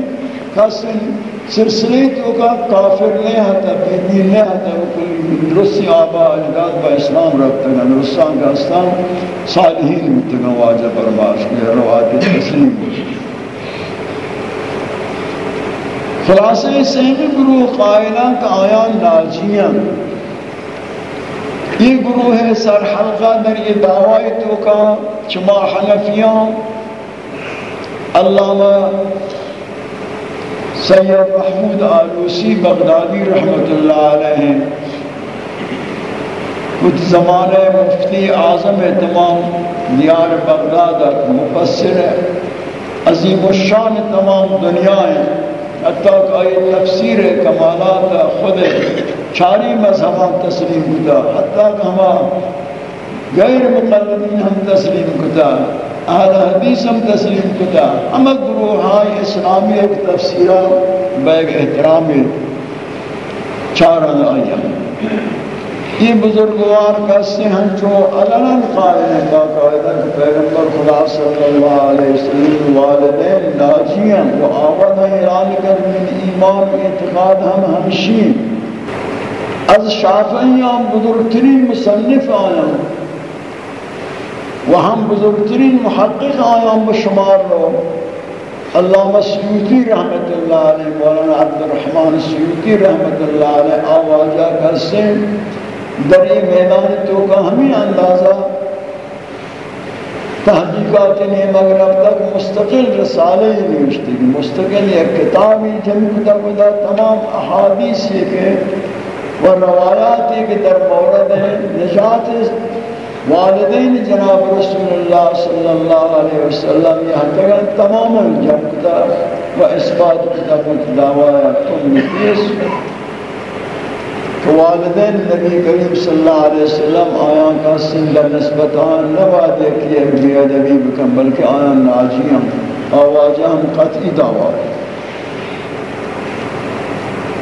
S1: کسن سلسلی تو کا کافر نہیں آتا بیدین نہیں آتا بکلی درستی آبا اجداد با اسلام رکھتا گا درستان کا اسلام، صالحین ہوتا گا واجہ برماش کے روایت تسلیم۔ خلاصہ سہمی گروہ قائلان کا آیان ناجیاں یہ گروہ ہے سر حلقہ در یہ دعوائی تو کا چما حنفیان علامہ سید محمود آلوسی بغدادی رحمت اللہ علیہ۔ کچھ زمانے مفتی اعظم تمام دیار بغداد مفسر عظیم الشان تمام دنیا ہے۔ حتیٰ کہ آئی تفسیر کمالات خود چاری مذہب تسلیم کتا۔ حتیٰ کہ ہما غیر مقلدین ہم تسلیم کتا۔ اہل حدیث ہم تسلیم کتا۔ ہم گروہائی اسلامی ایک تفسیرہ بیگ احترامی چار آئیم۔ یہ بزرگوار کہتے ہیں جو علنن قائل ہیں باقاعدہ کہ پیغمبر خدا صلی اللہ علیہ وسلم والدین ناجیاں وہ آورد ہیں، اعلان کر من ایمان اعتقاد ہم ہمشین از شافعیان بزرگترین مصنف آیاں و ہم بزرگترین محقق آیاں بشمار رو۔ علامہ سیوتی رحمت اللہ علیہ، مولانا عبد الرحمن سیوتی رحمت اللہ علیہ آوازہ کرسے در یہ میدان تو کا ہمیں اندازہ۔ تحقیقات نے مغرب تک مستقل رسالے نوشتے مستقل ایک کتابی جمع کتاب تمام احادیث یہ کہ و روایاتی کہ در مورد نجات والدین جناب رسول اللہ صلی اللہ علیہ وسلم یہ تمام تماما جمکتا و اثبات کتاب دعوایا تم نتیس والدین نبی کریم صلی اللہ علیہ وسلم آیاں کا سندر نسبتان نوادے کیے بے ادبی بکن بلکہ آیاں ناجیاں آواجہ ہم قطعی دعوا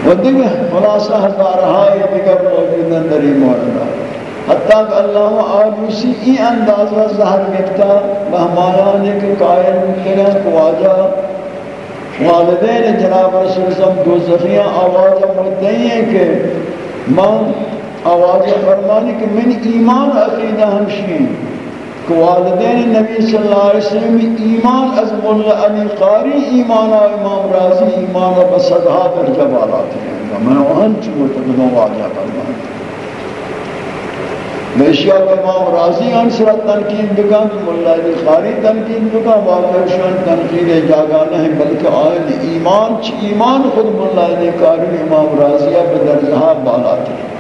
S1: و دیگر خلاصہ ہزارہائی دیگر موجودن در این موردہ حتیٰ کہ اللہ آلوسی ای اندازہ ظہر گفتا مہمانانے کے قائل مکرن کو والدین جناب رسول صلی اللہ علیہ دو زخیاں، آواز مدعی ہیں کہ من آواز فرمانی کہ من ایمان عقیدہ ہمشین کہ والدین نبی صلی اللہ علیہ وسلم ایمان از مولا علی قاری، ایمان و امام راضی، ایمان و بصدہ در جبالات ہیں۔ میں وہن چمو تقدم واجہ فرمان بیشیا کہ امام راضی ان انصرت تنقید بکن مولا علی قاری تنقید بکن واقع شان تنقید جاگا نہیں، بلکہ آئین ایمان چھ ایمان خود مولا علی قاری امام راضیہ بدرجہ بالات ہیں۔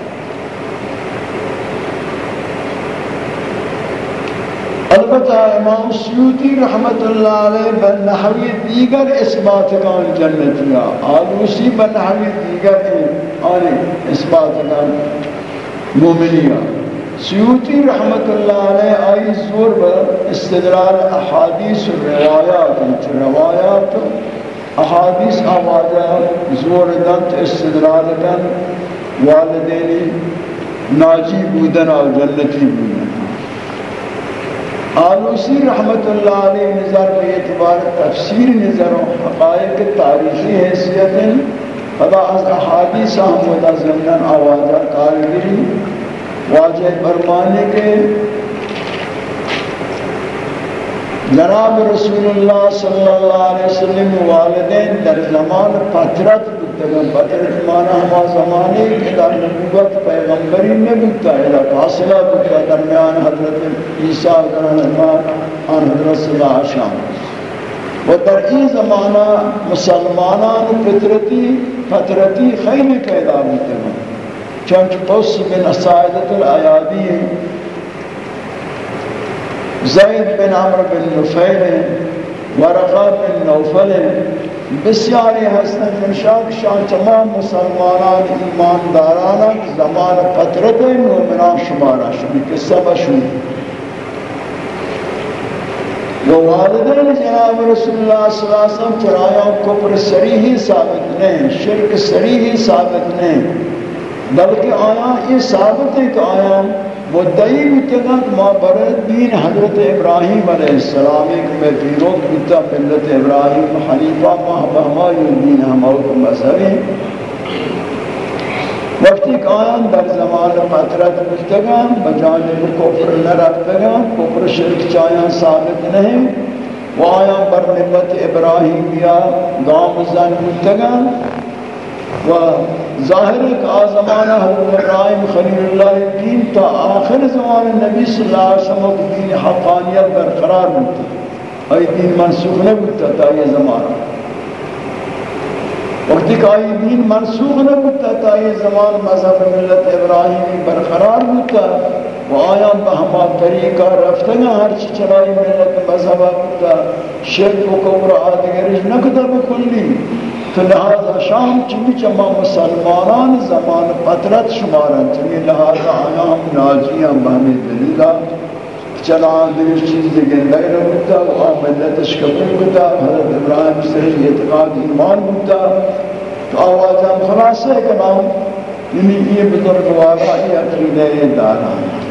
S1: البتہ امام سیوتی رحمت اللہ علیہ بن نحوی دیگر اثبات کان جنتیا آلوسی بن نحوی دیگر آنے اثبات کان مومنیا سیوتی رحمت اللہ علیہ آئی زور بر استدلال احادیث روایات روایات احادیث آوازہ زور دنت استدلال کن والدینی ناجی بودن اور جنتی بودن۔ آلوسی رحمت اللہ علیہ نظر و اعتبار تفسیر نظر و حقائق تاریخی حیثیت فدا از احادیث احمد از زمین آوازہ کارگری۔ واجہ فرمانے کے جناب رسول اللہ صلی اللہ علیہ وسلم والدین در زمان پترت بودتگن پترت مانا ہما زمانے کہ در نبوت پیغمبری میں بودتا ہے در فاصلہ بودتا درمیان حضرت عیسیٰ در حضرت آن حضرت صلی اللہ علیہ وسلم۔ و در این زمانہ مسلمانان پترتی پترتی خیلی پیدا بودتگن چونچ قص بن اسائدت العیادی زید بن عمر بن نفیل ورقا بن نوفل بسیاری ہستن جنشاک شان تمام مسلمانان ایماندارانا زمان پترت مومنان شمارا شمی قصہ مشہور وہ والدین جناب رسول اللہ صلی اللہ علیہ وسلم چرایا کفر سریحی ثابت نہیں، شرک سریحی ثابت نہیں۔ بلکہ آیا یہ ثابت ہے کہ آیا مدعی متقد ما برد دین حضرت ابراہیم علیہ السلام ایک میں پیروک بتا ملت ابراہیم حنیفہ ما مہبہما دین ہمارک مذہبی۔ وقتی کہ آیان در زمان فترت مستگان بجانب کفر نرفتگان کفر شرک چایان ثابت نہیں۔ و آیان بر ملت ابراہیم یا گام زن مستگان و ظاہر ایک آزمانہ حضرت ابراہیم خلیل اللہ دین تا آخر زمان نبی صلی اللہ علیہ وسلم دین حقانیت برقرار ہوتا ای دین منسوخ نہ ہوتا تا یہ زمانہ۔ وقتی کہ آئی دین منسوخ نہ ہوتا تا یہ زمان مذہب ملت ابراہیمی برقرار ہوتا۔ و آیا بہما طریقہ رفتگا ہر چی چلائی ملت مذہب ہوتا۔ شرک و کبر آدگرش نکتا بکلی۔ تو لحاظ شام چنی چما مسلمانان زمان قطرت شمارن چنی لحاظ آنام ناجی ہم بہمی دلیل چلا دیگر چیز دیگر رو بودتا و آمدتش کبیر بودتا حضرت ابراہیم سرش اعتقاد ایمان بودتا تو آواز ہم هم خلاصه کنم یعنی یہ بزرگ یہ عقیدہ دارا ہے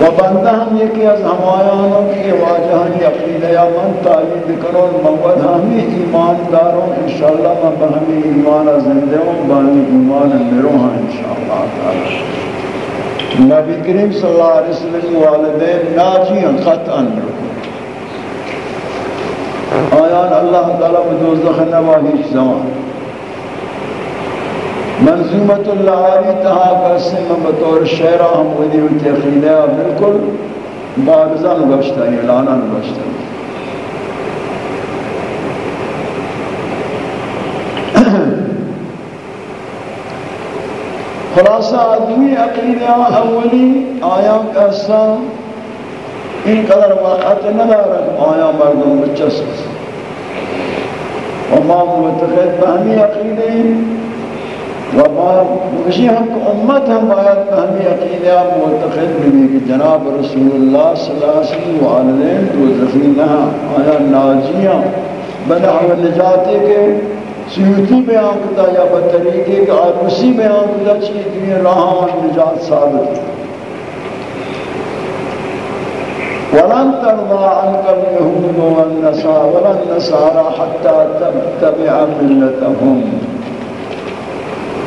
S1: و بندہ ہم یہ کہ از ہمایانوں کی واجہانی اپنی لیا من تائید کرون موت ہمی ایمانداروں، انشاءاللہ من بہمی ایمان زندہ ہوں، بہمی ایمان میروں ہاں انشاءاللہ تعالی۔ نبی کریم صلی اللہ علیہ وسلم والدین ناجی ہیں خطا آیان اللہ تعالی بدوزخ نواہی زمان۔ منظومت اللہ علی تہا قسم بطور شعرہ ہم ودی و تخیلہ بالکل بارزان گوشتا ہے اعلانا گوشتا ہے خلاصہ آدمی عقیدہ اولی آیا قسم ان قدر وقت ندارد آیا مردم بچست۔ وما متخذ بہمی عقیدہ و مجھے ہم کو امت ہم باید ہمیں عقیدہ معتقد بھی کہ جناب رسول اللہ صلی اللہ علیہ وسلم والدین تو زخینہ ہاں، آیا ناجیاں بنحو نجاتے کے سیوتی بیان کتا یا بطریقے کہ آرسی بیان کتا چیئے دنیا راہاں نجات ثابت ہے ولن ترضى عنك اليهود والنصارى ولا النصارى حتى تتبع ملتهم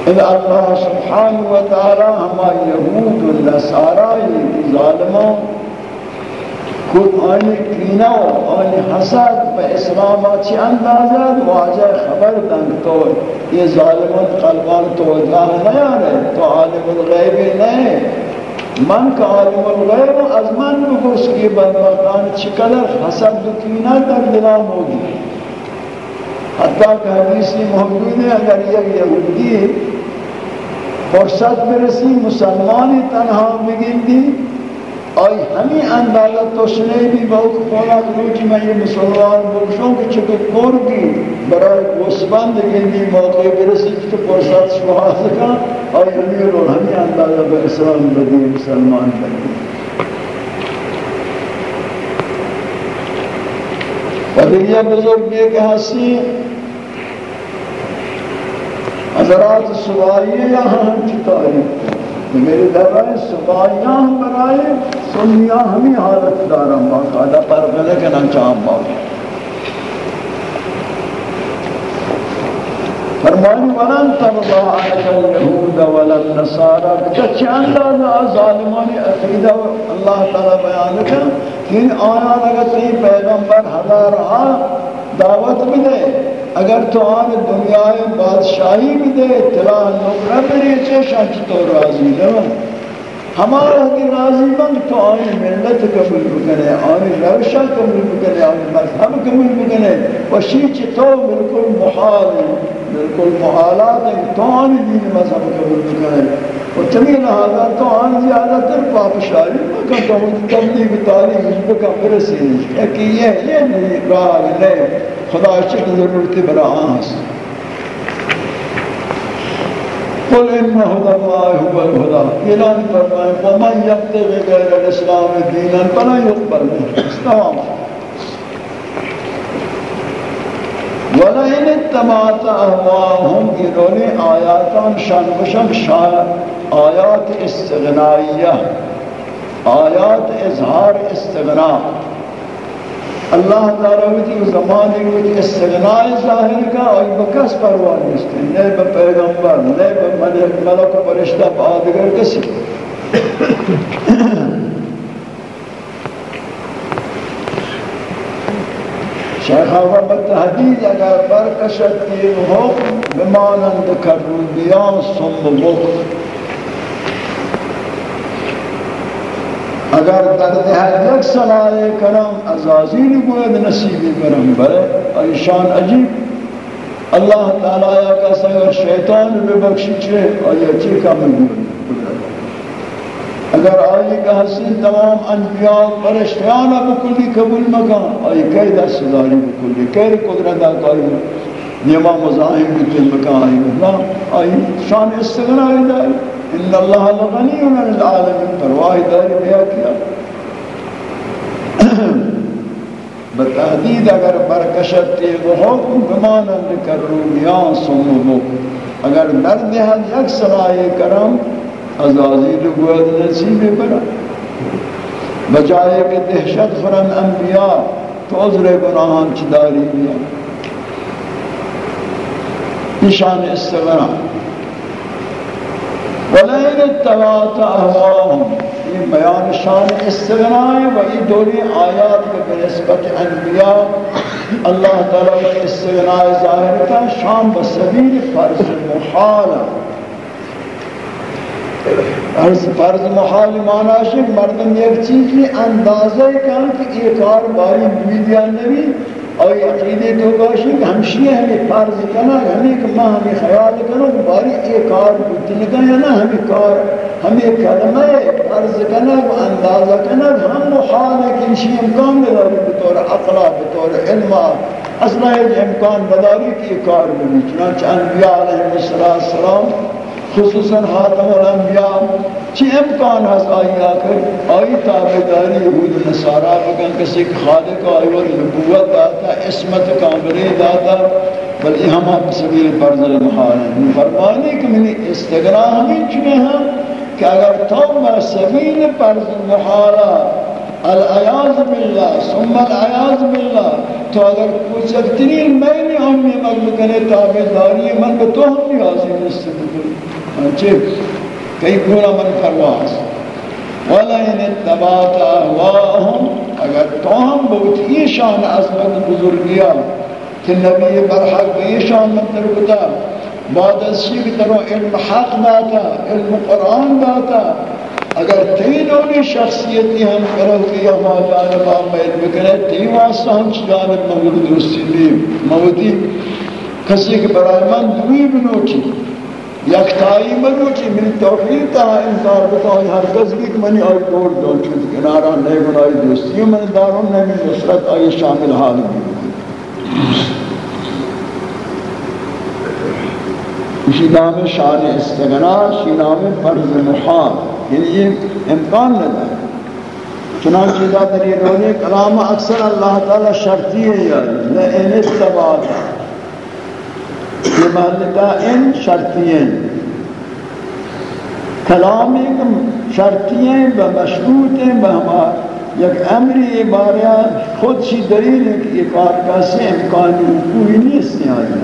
S1: ان اللہ سبحانہ و تعالی ہما یہود و نصارائی ظالموں کو آنی کینہ و آنی حسد و اسلام چی اندازت واجہ خبر دنگ تو یہ ظالمان قلبان تو جاہ نیا رہے، تو عالم الغیب نہیں۔ من کا عالم الغیب از من بگوش کی بدبختان چقدر حسد و کینہ در دلام ہوگی۔ حتیٰ کہ حدیثی موجود ہے اگر یہ یہودی فرصت برسی، مسلمانی تنہا بگندی آئی ہمیں اندازہ توشنے بھی بہت کھولا کروچی میں یہ مسلمان بکشوں کی چکت کور کی برای گوسبند گندی موقع برسی تو فرصت شوہا سکا آئی ہمیں رو ہمیں اندازہ بر اسلام بدی، مسلمان بدی. و دیگه بزرگ یہ کہ ہنسی حضرات سوائیے یہاں ہم کی تاریخ میرے درائے سبائیاں ہم برائے سنیاں ہمیں حالت دارا باقاعدہ پر غلق نہ چاہم فرمانی ولن ترضا عنك اليهود ولا النصارى. اچھا، کچھ اندازہ ظالمانی عقیدہ اللہ تعالی بیان کر کہ آیا لگتی پیغمبر ہزار دعوت بھی دے، اگر تو آن دنیا بادشاہی بھی دے اطلاع پر یہ چشان چطور راضی لون ہمارا کی راضی بند تو آئی ملت قبول بکنے آئی روشہ قبول بکنے آئی مذہب قبول بکنے وشیچ تو بالکل محال، بالکل محالات ہیں، تو آئی دین مذہب قبول بکنے۔ و چمی لہذا تو آئی زیادہ تر پاپشاری مکہ تو ہم تبلیغ تعلیم اس بکا برسی ہے کہ یہ یہ راہ نہیں خدا چکہ ضرورتی برا آنس۔ قل ان هدى الله هو الهدى اعلان فرمائے، ومن يبتغي غير الاسلام دينا فلا يقبل منه تمام۔ ولئن اتبعت اهواهم انہوں آیاتان شان بشم شان آیات استغنائیہ، آیات اظہار استغناء اللہ تعالی وتی زمانے وتی استغناء ظاہر کا اور بکس پرواہ نہیں ہے نہ پیغمبر نہ ملک ملک فرشتہ بادگر کسی۔ شیخ آقا تحدید اگر برکشت کی حکم بمانند کرون بیان سم بکر اگر در دهد یک صلاح کرم ازازیل گوید نصیبی کرم بلے ایشان عجیب۔ اللہ تعالی یا کسا اگر شیطان ببخشی چھے آیا چی کامل گوید اگر آئی کا حسین تمام انبیاء پرشتیانا بکلی قبول مکان، آئی کئی دست داری بکلی کئی قدرت آئی نیما مزاہم بکل مکان، آئی آئی شان استغنائی داری۔ ان اللہ لغنی عن العالمین، پرواہ داری بیا کیا؟ بتحدید اگر برکشت تیغ حکم بمانند کر رومیان سمو اگر درد حد یک صلاحی کرم ازازیل گوید نصیب برا بجائے کہ دہشت خورن انبیاء، تو عذر گناہان چداری بیا. نشان استغرام ولئن اتبعت اهواهم یہ بیان شان استغناء و یہ دوری آیات کے بنسبت انبیاء، اللہ تعالی کے استغناء ظاہر کا شان بسبیل فرض محال فرض فرض محال معنی ہے مردم ایک چیز کی اندازہ کہاں کہ یہ کار باری بیدیا نبی اور یہ عقیدے تو گوشی کہ ہمشی ہمیں فرض کنا، ہمیں کہ ماں، ہمیں خیال کنا باری ایک کار بودن کنا نا، ہمیں کار، ہمیں کلمہ فرض کنا و اندازہ کنا ہم محال ہے کہ انشی امکان بداری بطور عقلا بطور علمہ اصلا ہے جی امکان بداری کی کار بودی چنانچہ انبیاء علیہ السلام خصوصاً حاتم الانبیاء، چی امکان ہے آئی آکر، آئی تابداری یہود نصارہ بکن کسی خالق آئی اور نبوت داتا اسمت کاملی داتا بل ہم ہم سبیل فرض المحال ہیں۔ فرمانی کہ منی استغراء ہمیں چنے ہیں کہ اگر تم سبیل فرض المحالہ العیاض باللہ، ثم العیاض باللہ، تو اگر کچھ اکترین میں نے ہم نے مغل کرے تابداری من تو ہم نہیں آنچه کئی کورا من فرواز ولئن اتبعت اهواهم اگر تو هم بود ایشان عظمت بزرگیان که نبی برحق ایشان من ترکتا بعد از چی که ترو علم حق باتا علم قرآن باتا. اگر تینوں دونی شخصیتی ہم کرو کہ یہ ما جانب آمید بکنه تی واسطه هم چی جانب مولود درستی نیم. کسی کے برابر من دوی بنوٹی یک تائی منوچی من توفیر تا انکار بتائی ہر کس بھی منی آئی دور دور چود کنارا نئے گنائی دوستی من داروں نے من نصرت آئی شامل حال بھی اسی نام شان استغنا اسی نام فرض محال. یعنی یہ امکان نہ ہے چنانچہ ذات یہ رونے کلام اکثر اللہ تعالی شرطی ہے یاری لئن اتباتا یہ محلتا ان شرطییں کلام ایک شرطییں و مشروطیں بہما یک امری عبارہ خود سی دلیل ہے کہ یہ کار کا سے امکانی کوئی نہیں اس نے آئی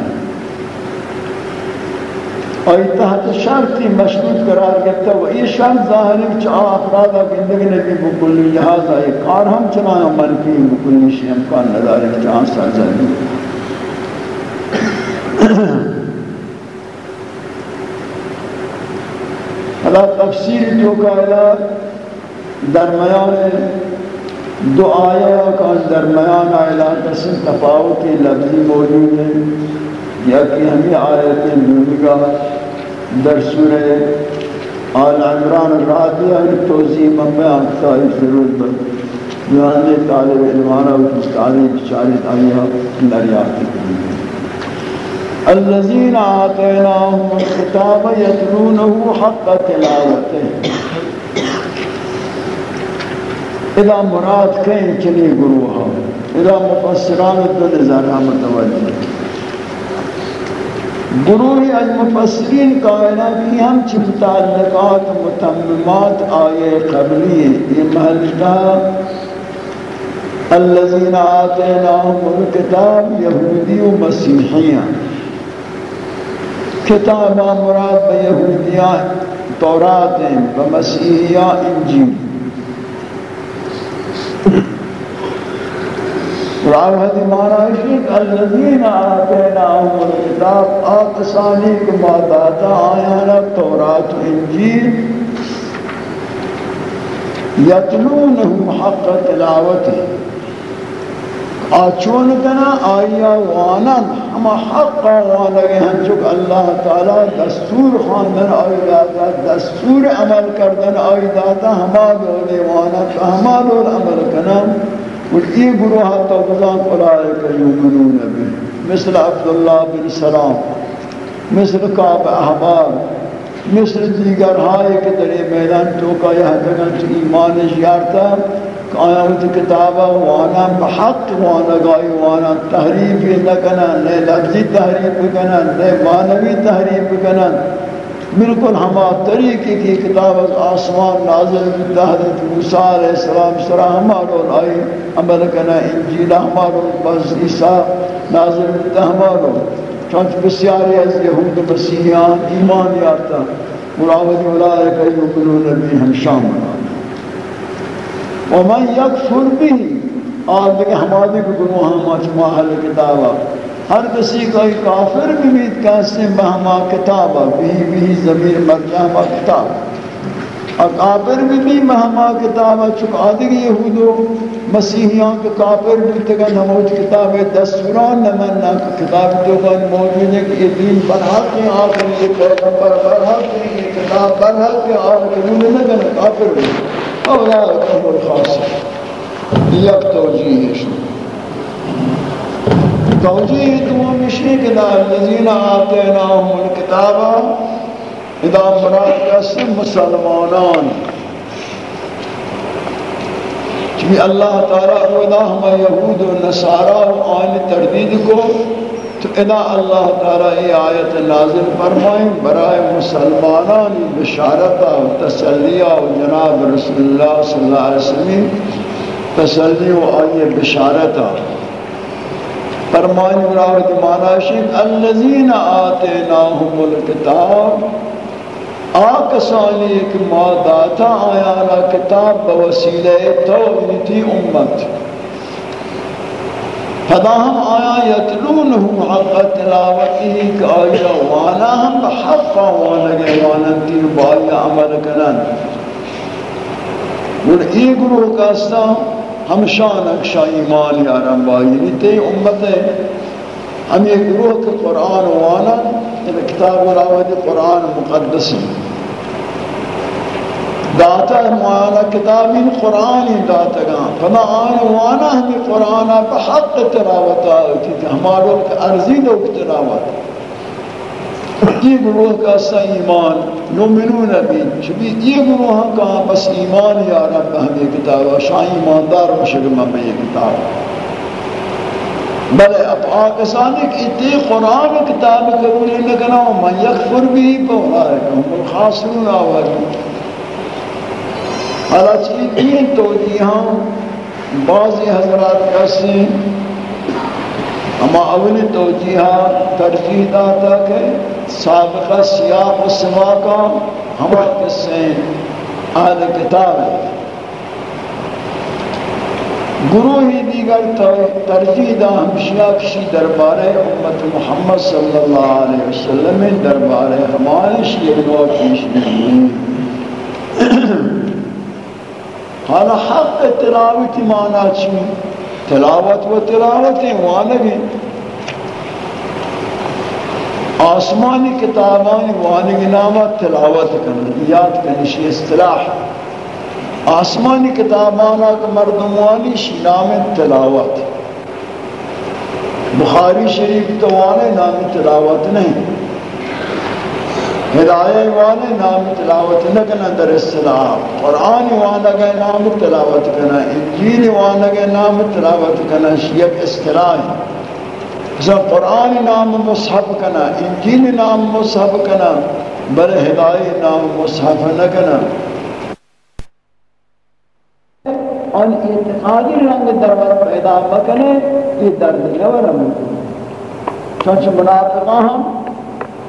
S1: اور تحت شرطی مشروط قرار گتا و یہ شرط ظاہر ہے کہ چاہ افرادہ گندگی نبی بکلی لہذا یہ کار ہم چنایا منفی بکلی شی امکان نداری چاہ سرزنی حالا تفسیر جو کہا درمیان دو آیا کا درمیان آئلہ قسم تفاوتی لفظی موجود ہے، یا کہ ہمیں آیت نورگا در سورہ آل عمران راضیہ توضیح میں آکتا ہے ضرور بلد یعنی طالب علمانہ و تعلیم چارت آئیہ دریافت کریں الذين آتيناهم الكتاب يتلونه حق تلاوته. اذا مراد کہیں چلی گروہ ہاں؟ اذا مفسران دو نظر متوجہ گروہ از مفسرین قائلہ بھی ہم چھ متعلقات، متممات آئے قبلی یہ محلتہ الذين آتيناهم الكتاب يهودي ومسيحيا كتاب مراد بيهوديا تورات ہیں ومسيحيا انجيل قرآن هذه معنى شيء الذين آتيناهم الكتاب آقساني كما داتا آيانا تورات انجيل يتلونه حق تلاوته. آچون کنا آیا وانن اما حق وانگی ہیں چک اللہ تعالی دستور خواندن، آئی داتا، دستور عمل کردن، آئی داتا، ہما دولی وانن ہما دول عمل کنا اور ای گروہ تو بزان قرآن کریومنون بھی مثل عبداللہ بن سلام، مثل کعب احبار مثل دیگر ہائے کہ در میدان تو کا یہ تکن ایمان جیارتا آیا ہوتی کتابہ وانا بحق وانا گائی وانا تحریف نکنن نئے لفظی تحریف کنن نئے معنوی تحریف کنن بالکل ہما طریقے کی کتاب از آسمان نازل بتا حضرت موسیٰ علیہ السلام سرا ہمارو آئی، عمل کنا، انجیل ہمارو بس عیسیٰ نازل بتا ہمارو چونچ بسیاری از یہود مسیحیان ایمان یارتا مراود ملائکہ یوکنون نبی ہم شامل ومن یکفر بھی آج دیکھیں ہماری کو گنوہ ہم اچھما حل کتابا ہر کسی کوئی کافر بھی بھی کہتے ہیں بہما کتابا بھی بھی زمین مرجع کتاب۔ اور کافر بھی بھی بہما کتابا چکا آدھگی یہودو مسیحیان کے کافر بھی تگن ہموچ کتاب دستوران نمنا کتاب تو کن موجود ہے کہ یہ دین برحق کے آخر یہ پیغمبر برحق کے، یہ کتاب برحق کے آخر انہوں نے کہنا کافر بھی أولئك هم الخاسرون یک توجیه توجیه دوم مشی که الذين آتيناهم الكتاب اذا مراد قسم مسلمانان چمی اللہ تعالیٰ خدا ہمیں یہود و نصارہ و آن تردید کو تو ادا اللہ تعالیٰ یہ آیت نازل فرمائیں، برائے مسلمانان بشارتا و تسلیہ و جناب رسول اللہ صلی اللہ علیہ وسلم تسلی و آئیے بشارتا فرمائیں براوت معناشق الذین آتیناہم الکتاب۔ آکسانی ایک ما داتا آیانا کتاب بوسیلہ تو انتی امت۔ فدا ہم آیا یتلونه حق تلاوته کہ آیا وانا ہم بحق وانا گئے وانا تیر بایا عمل کنن اور ای گروہ کاستا ہم شان اکشا ایمان یارم بائی یعنی امت ہے۔ ہم یہ گروہ کے قرآن وانا یعنی کتاب راوت قرآن مقدس ہے داتا موانا کتابی قرآنی داتا گا۔ فما آن وانا ہمی قرآن بحق تراوتا ہوتی تھی ہمارو ارزی دو تراوتا یہ گروہ کا سا ایمان نومنون بھی چبی یہ گروہ کا بس ایمان یا رب ہمیں کتاب، شاہ ایماندار مشکل میں یہ کتاب۔ بلے اب آکسانی کی تی قرآن کتاب قبول لگنا من یکفر بھی پورا ہے ہم الخاصرون آوازی۔ حالا چیز این توجیہاں بعضی حضرات کسی اما اولی توجیہاں ترجیح داتا کہ سابقہ سیاق و سما کا ہمارے قصے اہل کتاب ہے گروہی دیگر ترجیح دا ہمشیہ کشی دربار امت محمد صلی اللہ علیہ وسلم دربار ہمارے شیئر پیش نہیں۔ حالا حق تلاوت مانا چی تلاوت و تلاوت وانگی آسمانی کتابانی وانگی نامت تلاوت کرنے یاد کرنے اصطلاح۔ آسمانی کتابانا کا مردموانی شنام تلاوت۔ بخاری شریف تو وانے نام تلاوت نہیں۔ ہدایہ وانے نام تلاوت نہ کنا در اصطلاح قرآن وانا گئے نام تلاوت کنا، انجیل وانا گئے نام تلاوت کنا شیعہ اصطلاح ہے قرآن نام مصحف کنا، انجیل نام مصحف کنا بل ہدایہ نام مصحف نہ کنا
S2: آن اعتقادی رنگ دروت پیدا بکنے یہ درد نور ممکن چونچہ منافقہ ہم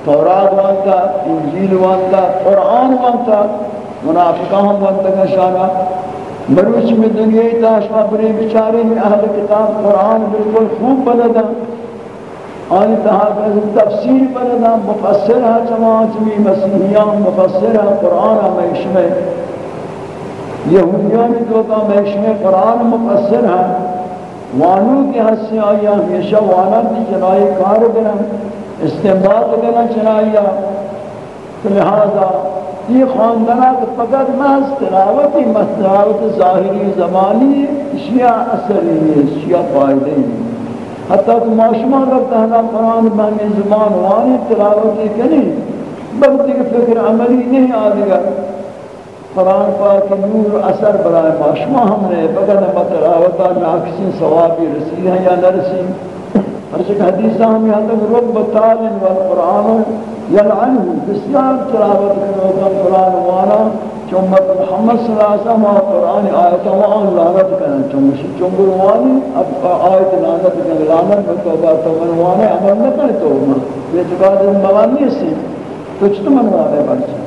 S2: تورات وانتا، انجیل وانتا، قرآن وانتا منافقہ ہم وانتا کا شانا مروچ میں دنیای تاشما بری بچارے میں اہل کتاب قرآن بالکل خوب بلدا آنی تحاق تفسیر بلدا مفسر ہے جماعت میں، مسیحیان مفسر ہے قرآن ہمیں اشمیں یہودیان تو کا میں قرآن مفسر ہیں وانو کی حسی آیا، ہمیشہ وانا کی چنائی کار کرنا استعمال کرنا چنائیا لہذا یہ خاندانہ فقط محض تلاوتی محض ظاہری زمانی شیعہ اثری ہے، شیعہ فائدہ ہے حتیٰ کہ معاشمان رکھتا ہے قرآن بہنی زمان وانی تلاوتی کنی بلکہ فکر عملی نہیں آدھگا قرآن پاک نور اثر برائے ماشما ہم نے بغیر متراوتا ناکسی ثوابی رسید ہیں یا نرسی ہر چک حدیثہ ہم یہاں تک رب تالن والقرآن یلعنہ، بسیار تلاوت کنوکا قرآن وانا چمت محمد صلی اللہ علیہ وسلم قرآن آیتا وان لعنت کرنا چمشی چمبر وانی اب آیت لعنت کرنا لعنت میں توبہ تو منوانے عمل نہ کرے تو یہ جگہ دن موانی سے کچھ تو منوانے برچہ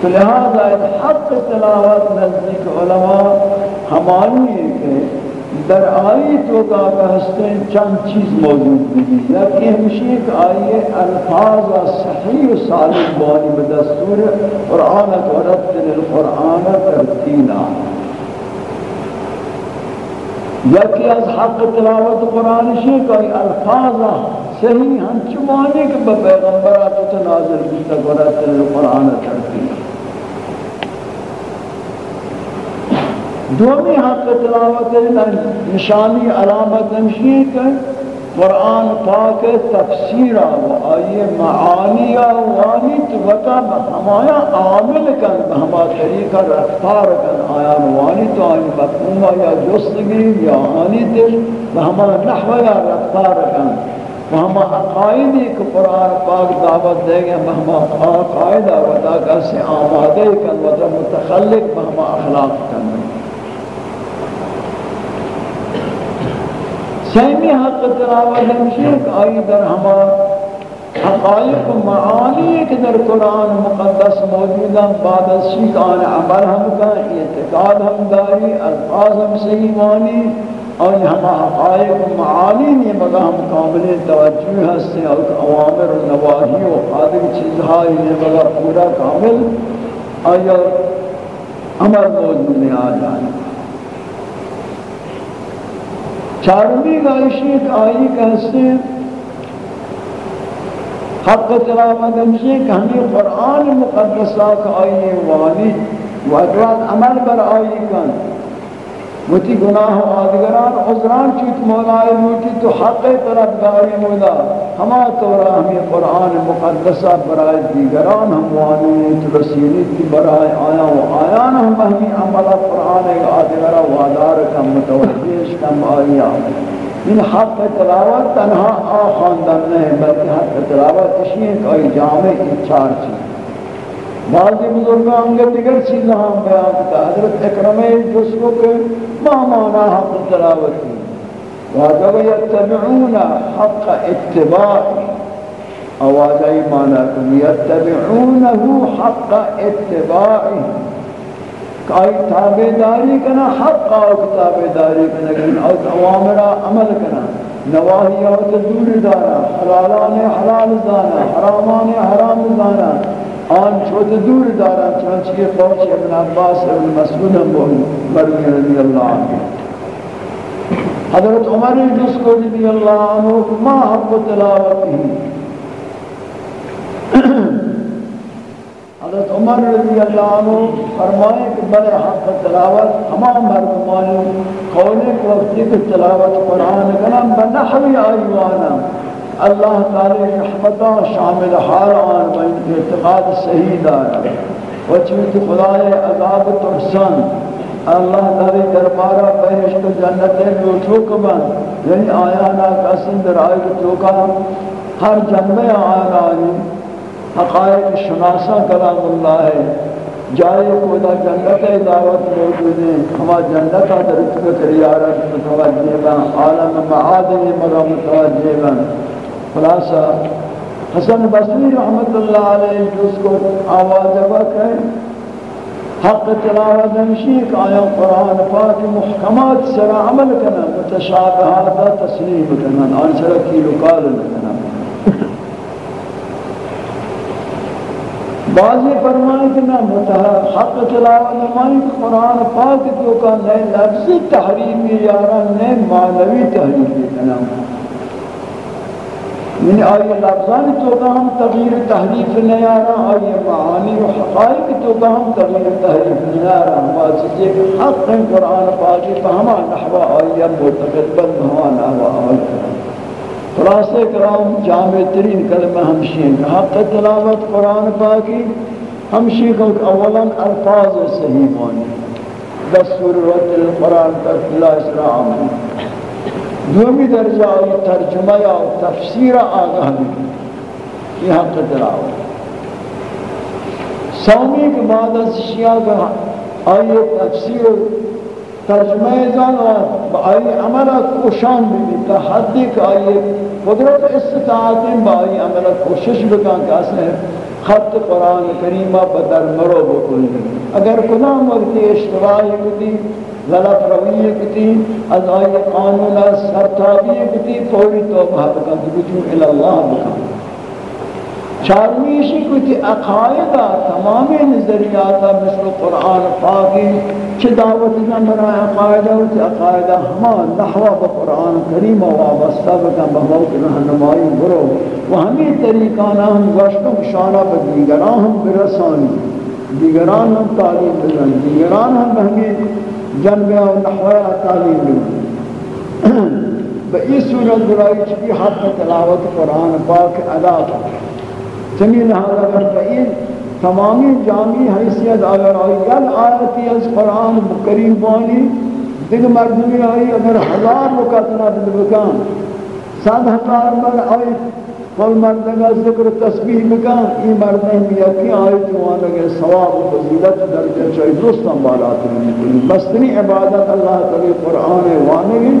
S2: تو لہذا حق تلاوت نزدیک علماء ہمانی ہے کہ در آئی تو کا ہستے چند چیز موجود بھی یکی ہمشی کہ آئیے الفاظ صحیح و صالح بانی بدستور قرآن و رتل القرآن ترتیلا یکی از حق تلاوت قرآن شیخ آئی الفاظ صحیح ہم چمانے کہ بپیغمبرات تنازل بیتا قرآن القرآن ترتیلا دومی حق تلاوت نشانی علامت نمشی کہ قرآن پاک تفسیر و آئی معانی وانی توتا ہمایا عامل کن، ہما طریقہ رفتار کن، آیا وانی تو آئی مفہوم یا جستگی یا آنی دل ہما نحو یا رفتار کن۔ ہما عقائدی کہ قرآن پاک دعوت دے گے ہما عقائدہ ودا کسی آمادے کن ودا متخلق ہما اخلاق کن۔ سیمی حق تلاوت ہمشیک آئی در ہما حقائق معانی کہ در قرآن مقدس موجودا بعد از شیک آن عمل ہم کا، اعتقاد ہم داری، الفاظ ہم صحیح مانی اور ہما حقائق معانی نے مگا ہم کامل توجہ ہستے اور اوامر و نواہی و قادر چیزہائی نے مگا پورا کامل، آیا عمل موجود میں آ جانے چارمی گائشی ایک آئی کہستے حق تلاوت ہمشی کہ ہمیں قرآن مقدسہ کا آئی وانی و ادرات عمل بر آئی کن۔ متی گناہ و آدگران، عذران چیت مولائے موٹی تو حق طرف داری مولا۔ ہما طورا ہمیں قرآن مقدسہ برائے دیگران ہم وانی تو رسیلی آیا و آیان ہم ہمیں عملہ قرآن آدگرہ وادار کم متوجیش کم آئی آمد حق تلاوت، تنہا آخاندن نہیں بلکہ حق تلاوت اسی ایک آئی جامع کی چار چیز۔ بعضی بزرگان کے دیگر چیزیں ہم بیان کرتا حضرت اکرم جسو کے ما مانا حق تلاوتی واجب یتبعون حق اتباع۔ آوازائی مانا کن یتبعونه حق اتباع۔ کائی تابداری کنا، حق آوک تابداری کنا کنا اوک اوامرہ عمل کنا۔ نواہی آوک دور دارا، حلالان حلال دانا، حرامان حرام دانا۔ آن چھوٹ دور دارا، چنانچہ یہ قوچ ابن عباس ابن مسعود مروی رضی اللہ عنہ۔ حضرت عمر جس کو رضی اللہ عنہ، ما حق تلاوتی حضرت عمر رضی اللہ عنہ فرمائے کہ بڑے حق تلاوت تمام مردمانی قولے کے وقتی کہ تلاوت قرآن کنم بنحوی آئیوانا اللہ تعالی رحمتہ شامل حال آن بین اعتقاد صحیح دارا و وچوت خدای عذاب تحسن اللہ تعالی دربارہ بہشت و جنت لوٹو کبن یعنی آیانا قسم در آئی تو ہر جنبے آیانا آئی حقائق شناسا کلام اللہ ہے۔ جائے کو جنت دعوت موجود ہے۔ ہما جنت در اتبہ کریارت متوجہ بان عالم معادن مگا متوجہ بان خلاصہ، حسن بصری رحمت اللہ علیہ جس کو آواز وقت ہے، حق تلاوت ہمشیق آیا قرآن پاک محکمات سر عمل کنا متشابہات تسلیم کنا آن سر کیلو کال کنا بعضی فرمائیں کہ میں حق تلاوت نمائیں کہ قرآن پاک تو کا نئے لفظی تحریفی یارا نئے معنوی تحریفی کنا یعنی آئی لفظان تو کا ہم تغییر تحریف نیارا آئی معانی و حقائق تو کا ہم تغییر تحریف نیارا بات سے حق قرآن پاکی فہما نحوہ آئی مرتقد بند ہوا نحوہ آئی خلاصہ کرام جامع ترین کلمہ ہمشین، حق تلاوت قرآن پاکی ہمشی کو اولا الفاظ صحیح مانی دستور رد القرآن تک لا اسرام دومی درجہ آئی، ترجمہ یا تفسیر آگاہ بھی یہ حق تلاوت۔ سومی کے بعد از شیعہ کا آئی تفسیر ترجمہ جان و آئی عملہ کوشان بھی تا حدی کہ آئی قدرت استطاعت با آئی عملہ کوشش بکان کہ اسے خط قرآن کریمہ بدر مرو بکل اگر کدام وقتی اشتراحی کتی، غلط رویہ کتی، از آئی قانون سرطابی کتی، فوری توبہ بکان تو بجوع الاللہ بکان چارمیشی کو تی عقائدہ تمام نظریاتا مثل قرآن پاکی چھ دعوت جن برای عقائدہ و تی عقائدہ ہما نحوہ با قرآن کریم و وابستہ بکن بہموت رہنمائی برو و ہمیں طریقانا ہم گوشتوں شانہ با دیگران ہم برسانی دیگران ہم تعلیم بزن دیگران ہم ہمیں جنبہ و نحوہ تعلیم بزن با اس صورت برائی چکی حد تلاوت قرآن پاک ادا کرتا چمی لہذا اگر فئین تمامی جامعی حیثیت اگر آئی گل آیتی از قرآن کریم بانی دیکھ مردمی آئی، اگر ہزار مقدنہ بکان، صد ہزار مر آئی کل مردگا ذکر تسبیح بکان، ای مردم یکی آئی جوان اگر ثواب و فضیلت درجہ چاہی دوستان بالات رہنی بستنی عبادت اللہ تعالی قرآن وانگی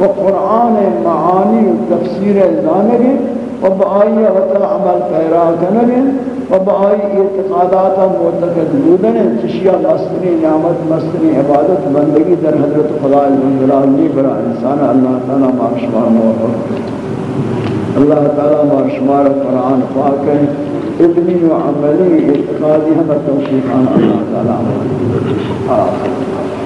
S2: و قرآن معانی و تفسیر زانگی و بآئی وطن عمل پیرا کنگیں و بآئی اعتقادات معتقد بودن چشیہ مستنی نعمت مستنی عبادت بندگی در حضرت خدا عزوجلال برا انسان اللہ تعالی مارشمار موفق اللہ تعالی مارشمار قرآن پاک ہے۔ ابنی و عملی اعتقادی ہم توفیقان اللہ تعالی۔ آخر